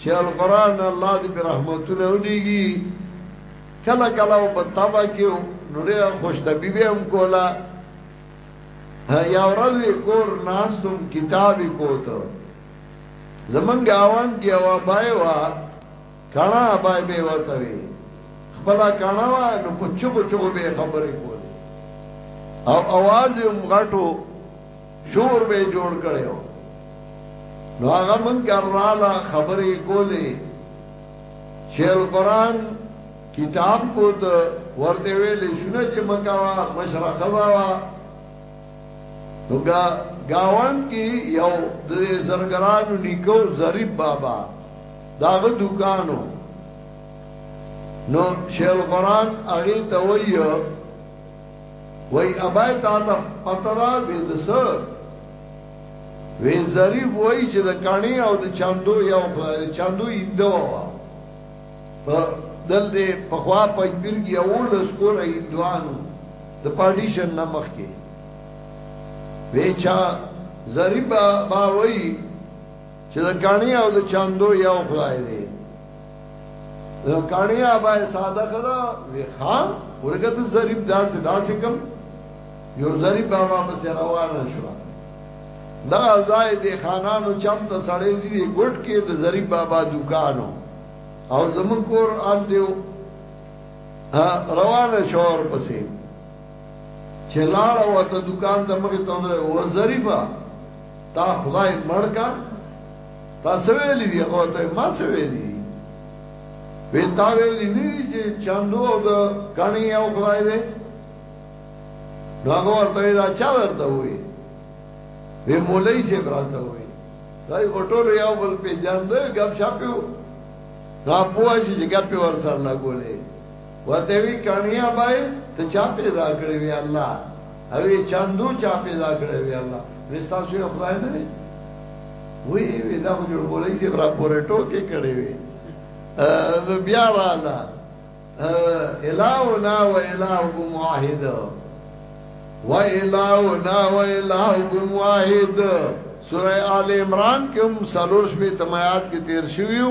چې القرآن الله دې په رحمتونه ولېږي کله کله په تبا کې نورې خوش طبيبه هم کولا یا ورځ کور ناستم کتابي کوته زمنګ اوان کې وا بای وا کڼا بای به وته وي خپل کڼا وا نو په چوب چوب به خبرې کول او आवाज یې مغټو شور به جوړ کړو نو هغه من ګراله خبرې کولې چې القرآن کتاب کو ته ورته ویلې شنه چې مکاوا مشرقه وا نو گا گاوان کی یو د زرګرانو نیکو ظریف بابا داغه دکانو نو شیل قرآن هغه ته وایو وای ابای تا ته پته دا وې د څه وې ظریف وای چې د کانی او د چاندو یو چاندو ایندو په دل دې په خوا پنځبیر کې اول سکول ایندوانو د پارټیشن نمخ کې وې چا ظریف با وای چې د کانی او د چاندو یو خدای دی کانی آبای ساده خدا وی خان ورګت ظریف دار سے دار سے کم یو ظریف بابا پس روانه شو دا ځای د خانانو چم ته سړې دي ګټ کې د ظریف بابا دکانو او زمون کور آل دیو روانه شور پسې چې لاړ او ته دکان د مخې ته و ظریفه تا خدای مړ کا تا سویلی دی هغه ته ما سویلی وی تا ویلی نه چې چاندو او د غنی او خدای دې نو هغه ورته دا چا درته وی وی مولای سی براته وی دا ټول یو بل پیجاند غب شاپیو را پوه چې غب ور سره لګولې ورته وی کڼیا بای ته چا پیدا کړی وی الله او چاندو چا پیدا کړی وی الله وی تاسو یو خدای نه دی وی وی دا خو جوړ بولای چې برا پورې ټوکې کړی وی نو بیا رااله الهنا و الهکم واحد و الهنا و الهکم واحد سورہ آل عمران کې هم سلور شپې تمایات کې تیر شویو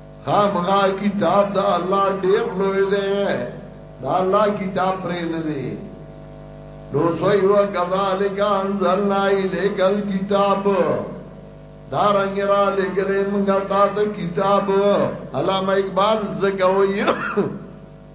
خامخا کتاب د الله ډیر لوی دی دا الله کتاب پرې نه دی نو سوی و کذالک انزلنا الیک الكتاب دا رنگ را لګلې موږ تا ته کتاب علامه اقبال زګوي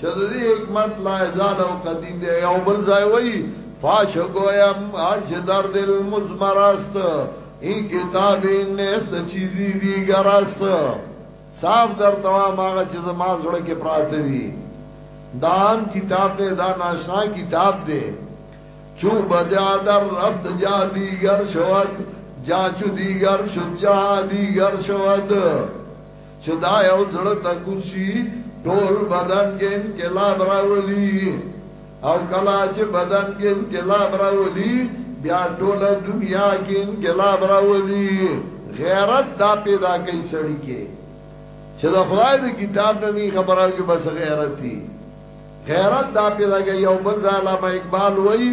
چې د دې حکمت لا ازال او قدیم دی یو بل ځای وایي فاش گویم آج در دل مزمر است این کتاب این نیست چیزی دیگر است صاف در توام آغا چیز ما زړه کې پراته دي دان کتاب دے دا ناشنا کتاب دے چو بجا در رفت جا دیگر شود جا چو دیگر شد جا دیگر شود چې دا یو زړه ته کوشي ټول بدن کې انقلاب راولي او کلا چې بدن کې انقلاب راولي بیا ټول دنیا کې انقلاب راولي غیرت دا پیدا کوي سړی کې چې دا خدای د کتاب نه نه خبره کې بس غیرت دی غیرت دا پیدا کوي یو بل ځای علامه اقبال وایي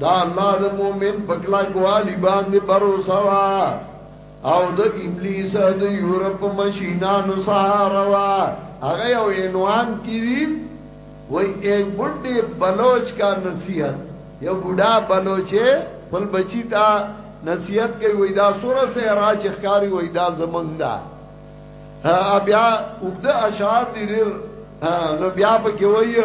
دا الله د مؤمن پکلا ګوالی باندې برو سوا او د ابلیس د یورپ ماشینانو سهارا وا هغه یو عنوان کړي وای ایک بډې بلوچ کا نصیحت یو بډا بلوچه بل بچی تا نصیحت کوي وای دا سوره سه راچ ښکاری وای دا زمنګ دا بیا وګد اشعار دې نو بیا په کې وای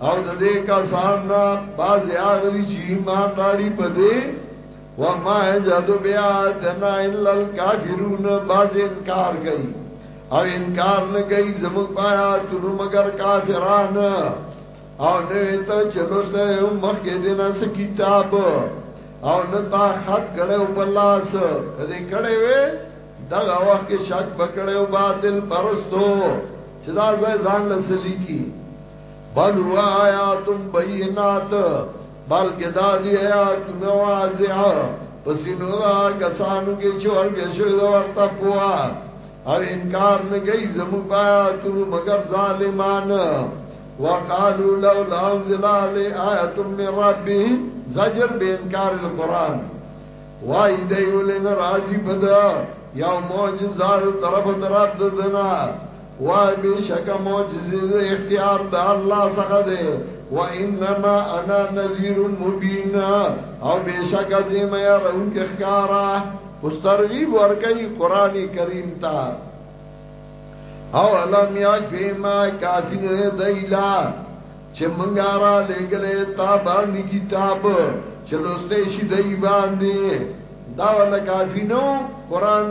او د دې کسان نه باز اغلی چې ایمان راړي په دې و ما جادو بیا تنا الا الکافرون باز انکار کوي او انکار نه کوي زموږ پایا تونو مگر کافران او نه ته چلو ته مخکې دینا س کتاب او نه تا خط کړه او بلاس دې کړه وې دغه وخت کې شک پکړه او باطل پرستو چې دا ځان لسلی کی بل هو آیات بینات بلکې دا دی آیات نو واضح پسینو دا کسانو کې چې ورګه شوی دا ورته پوا او انکار نه کوي زمو آیاتو مگر ظالمان وقالو لولا انزل علی آیات من ربه زجر به انکار القرآن وای دیول نه راضی بدا یا معجزات طرف طرف دنا وای بشک معجزه د اختیار د الله څخه ده و انما انا نذیر مبین او بشک زم یا رون کې ښکارا اوس ترغیب ورکړي قران کریم ته او علم یا فیما کافی نه دیلا چې مونږه را لګلې تا باندې کتاب چې لوستې شي دی باندې دا ولا کافی نو قران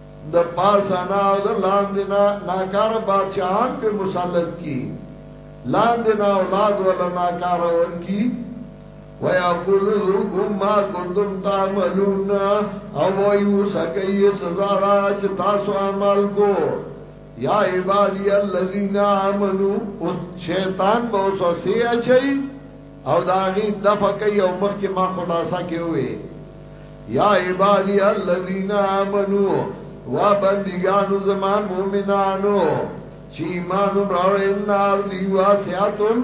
د پاسه نه او د لاندې نه ناکاره بادشاهان په مسلط کی لاندې نه اولاد ولا ناکاره ور کی ويقول ذوقوا ما كنتم تعملون او ويو سکي سزا را چې تاسو عمل کو یا عبادی الذین آمنو او شیطان به وسوسه اچي او دا غي دفع کوي او مخکې ما خلاصه کې وي یا عبادی الذین آمنو وا بندگانو زما مومنانو چې ایمان راوړې نار دی واسعتن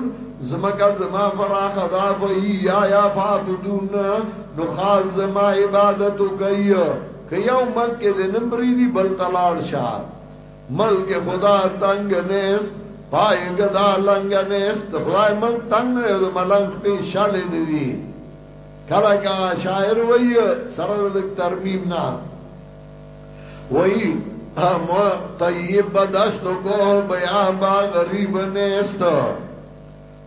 زمکا زما فراخ دا وی یا یا فعبدون نو خاص زما عبادت کوي که یو ملک دې نمبرې دی بل تلار شاه ملک خدا تنگ نیست پای گدا لنگ نیست خدای ملک تنگ نه یو ملنګ په شاله نه دی کله کا شاعر وای سره د ترمیم نه وای هم طیب بدشت کو بیا با غریب نیست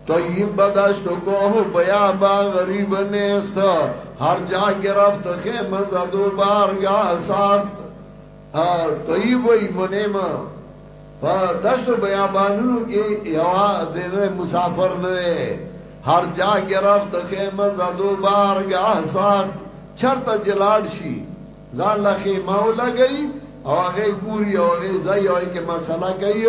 طیب بدشت کو بیا با غریب نیست هر جا گرفت خیمه زدو بارگاه ساخت طیب وی منیم په دشت و بیابانونو کې یوا دینه مسافر نه هر جا گرفت خیمه زدو بارگاه ساخت چرته جلاړ شي ځان له خیمه ولګي او هغه ګوري او هغه ځای او کې مسله کوي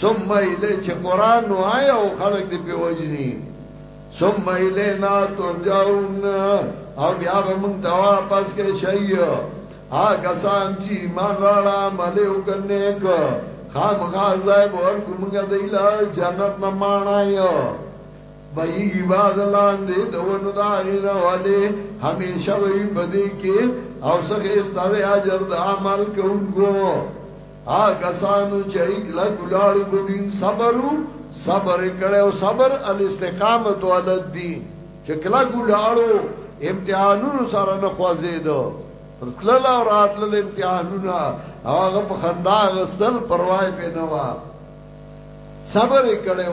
ثم الی چې قران نو آیا او خلق دی په وجنی ثم الینا ترجعون او بیا به مونږ ته واپس کې شي هغه سان چې مان راړه ملي وکنه ک خام غازای بور کومګه دی لا جنت نه مانایو بئی باز لاندې دونو دا غیره والے همیشه وي بدی کې او څخه استاد اجر د عمل کوونکو ها کسانو چې اګلا ګلال په دین صبرو صبر کړه او صبر الاستقامت علی الدین چې کلا ګلالو امتحانونو سره نه خوازیدو ترکلا او راتل امتحانونه هغه په خندا غسل پروايي پینوا صبر کړه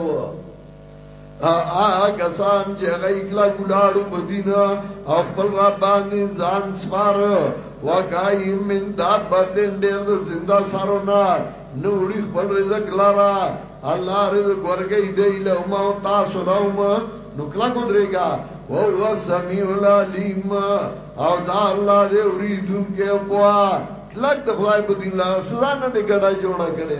آه کسان چې غي کلا ګلاړو بدینا او خپل رب باندې ځان سپار وکای من دابتن ډېر زنده سرونه نوړي خپل رزق لارا الله رزق ورګي دی له ما تاسو له ما نو کلا کو درېګا او هو سميع العليم او دا الله دې اوریدونکو په کلا د خدای په دین لا سزا نه دی ګډای جوړه کړی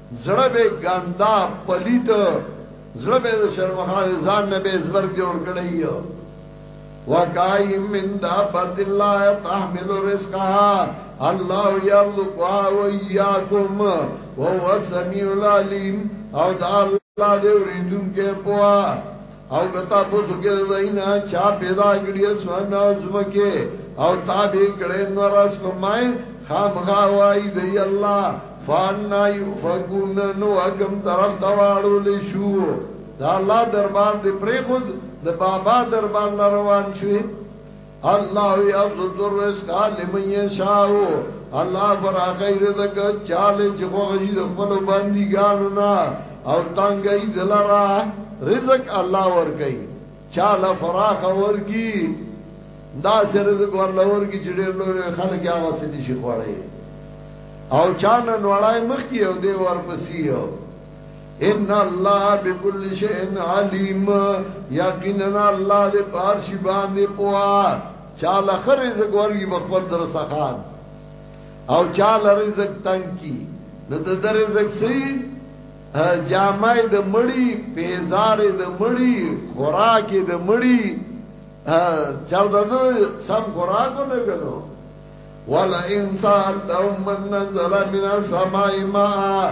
زړه به ګندا پلیت زړه به د شرمخان ځان نه به زبر جوړ کړی وکای من دا بد الله تحمل رزقها الله يرزقها وياكم وهو السميع العليم او دا الله دې ورېدونکو په او که تا پوسو کې دینا چا پیدا کړی اسمان او زمکه او تابع کړي نور اسم مای خامخا وای دی الله فانا یفقون نو حکم طرف تواړو لشو دا الله دربار دې پرې خود د بابا دربار لروان شوی الله يبسط الرزق لمن يشاء الله فراقي رزق چاله چې خوږي د خپل باندې ګانو نه او تنګي دلرا رزق الله ور کوي چاله فراق ور کی دا سر رزق ور لور کی چې ډېر لوی خلک یا وسدي شي خوړي او چانه نوړای مخ کی او دی ور پسیو ان الله بكل شيء عليم یقینا الله دې پار شي باندې پوا چاله خرې زګوري بخور در سخان او چاله رزق تنگ کی نو د درزق سي جامای د مړی پیزار د مړی خوراک د مړی چل د سم خوراک نه غنو ولا انسان تم من نزل من السماء ماء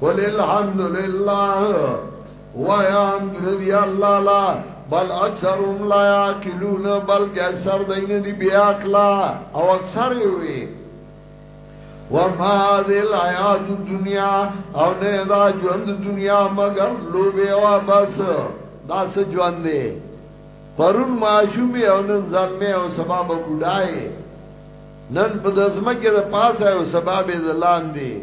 قل الحمد لله ويان رضي الله لا بل اکثرهم لا يعقلون بلکې اکثر دین دي بیا عقلا او اکثر وي وما ذي الحياة الدنيا او نه دا ژوند دنیا مگر لوبه وا بس دا څه ژوند دی پرون معشومی او نن زلمی او سبا به بډای نن په دزمکه د پاسه او سبا به زلان دی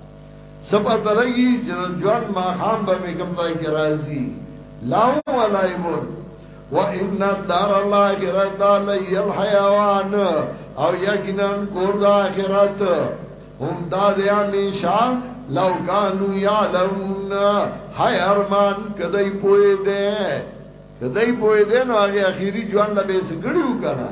سپا ترگی جدا جوان ما خام با می کم دائی کی رازی لاو ملائمون و ان دار اللہ آخرتا لی الحیوان او یقینا کور دا آخرت هم دا دی آمیشا لو کانو یعلمون حی ارمان کدی پوئی دے کدی پوئی دے نو آگے اخیری جوان لبیس گڑیو کنا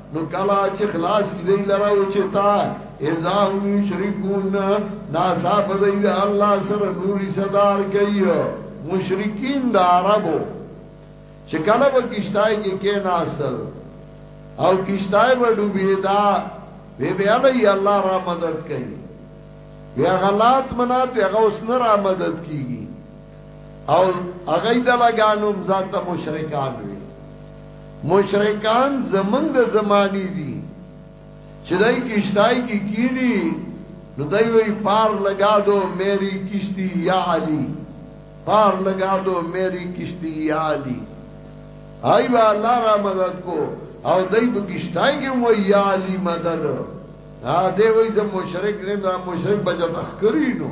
نو کلا چې خلاص کی دی لره او چې تا اذا هم یشرکون ناسا بدای د الله سره نوري صدار کوي مشرکین د عربو چې کله به کیشتای کې کې ناستل او کیشتای به ډوبې دا به به علی الله را مدد کوي بیا غلات منات بیا غوس نه را مدد کیږي او هغه د لګانو ځان ته مشرکان وي مشرکان زمنګ د زمانی دي چې دای کیشتای کی کینی نو دای وی پار لگا دو میری کشتی یا علی پار لگا دو میری کشتی یا علی آی با الله را مدد کو او دای په کیشتای کې مو یا علی مدد ها دی وی زم مشرک نه دا مشرک بچا تخکرینو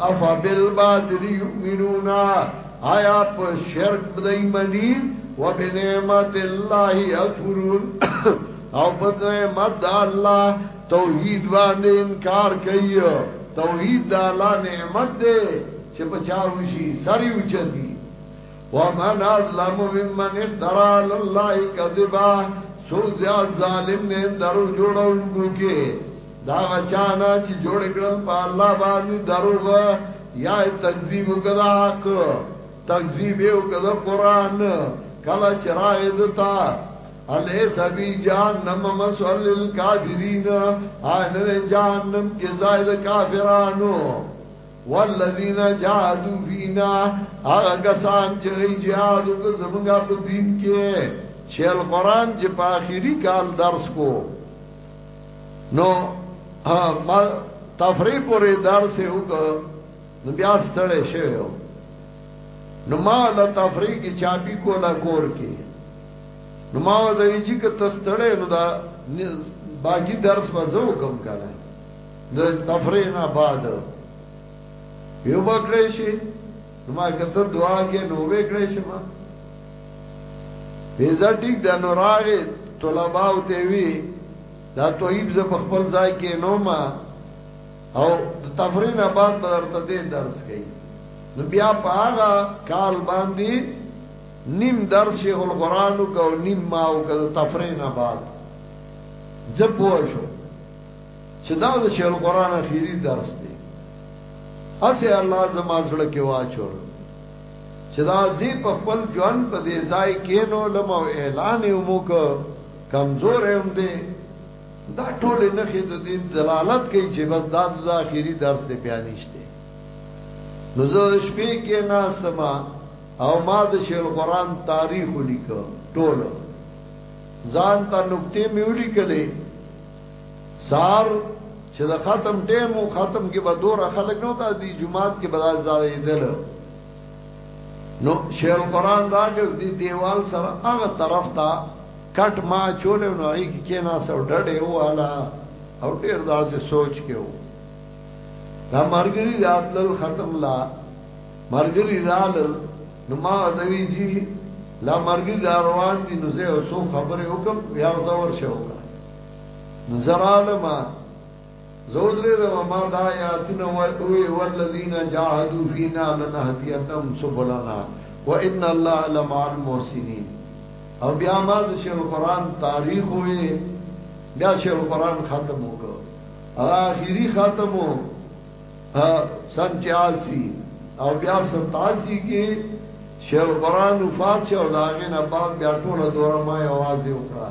افا بالباطل یؤمنون آیا په شرک بدای منی و بنعمت الله یکفرون او په نعمت الله توحید باندې انکار کوي توحید د الله نعمت دی چې بچاو شي سری اوچتي ومن اظلم ممن افترا علی الله کذبا سو زیاد ظالم نه درو جوړونکو کې دا غچانا چې جوړ کړل په الله باندې دروغ یا تکذیب وکړه حق تکذیب وکړه قران کله چې راغی دتا علی سبی جهنم مسول للکافرین ان جهنم کې زائد کافرانو والذین جاهدوا فینا هغه کسان چې جهاد وکړ زمونږه په دین کې چې القرآن چې په آخري کال درس کو نو ما تفریح پورې درس وکړ نو بیا ستړی شوی نو ما له تفریح کې چابي کولا کور کې نو ما وځي چې که تستړې نو دا باقی درس وځو کم کړه د تفریح نه بعد یو بکړې شي ما کته دعا کې نو وکړې شي ما پیزا ټیک د نو راغې طلباء او ته وی دا توحید ز په خپل ځای کې نو ما او د تفریح نه بعد بدرته دې درس کړي نو بیا په هغه کال باندې نیم درس شیخ القرآن کو نیم ما او که تفریح نه بعد جب پوه شو چې دا د شیخ القرآن اخیری درس دی هسې الله زما زړه کې واچور چې دا زی په خپل ژوند په دې ځای کې نو لمو اعلان یې موږ کمزور هم دی دا ټول نه خې د دې دلالت کوي چې بس دا د اخیری درس دی بیا نشته نو زه شپې کې ناستما او ما د شیخ القرآن تاریخ ولیکو ټول ځان ته نقطې مې ولیکلې سار چې د ختم ټیم او ختم کې به دوره خلک نو ته دی جمعات کې به ځایدل نو شیخ قرآن راغی دی دیوال سره هغه طرف ته کټ ما چول نو هغه کې کینا سو ډډه والا او ډیر داسې سوچ کې و دا مرګري راتل ختم لا مرګري رال نو ما دوی جی لا مرګري روان دي نو زه اوسو خبره وکم بیا ځور شوم زرالم زودره د ما دا یاتونه وی والذین جاهدوا فینا لنهدینهم سبلنا وان الله لمع المحسنین او بیا ما د شیخ القران تاریخ وی بیا شیخ القران ختم وکړ اخیری ختم و سن 86 او بیا 87 کې شیخ القران وفات شو دا غنه بعد بیا ټول دوره ما یوازې وکړه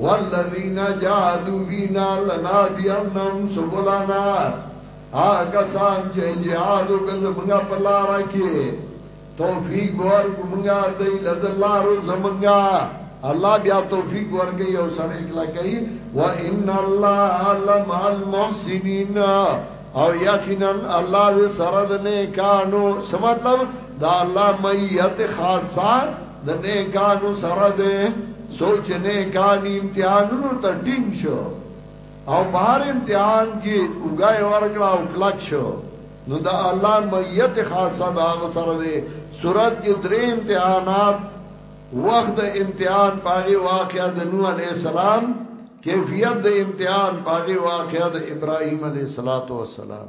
والذین جاهدوا فینا لنهدینهم سبلنا هغه سان چې جهاد وکړه په لار کې توفیق ورکړه موږ دې لد لارو زمونږه الله بیا توفیق ورکړي او سړی کلا کوي و ان الله علم المحسنین او یقینا الله دې سره د نیکانو سمطلب دا الله مې یت خاصه د نیکانو سره ده سوچ نیکان امتحانونو ته ټینګ شو او بهر امتحان کې وګای ورکړه او کلک شو نو دا الله میت خاصه دا سره ده صورت کې درې امتحانات وخت امتحان باغی واقعا د نوح علی السلام کیفیت د امتحان باغی واقعا د ابراهیم علی السلام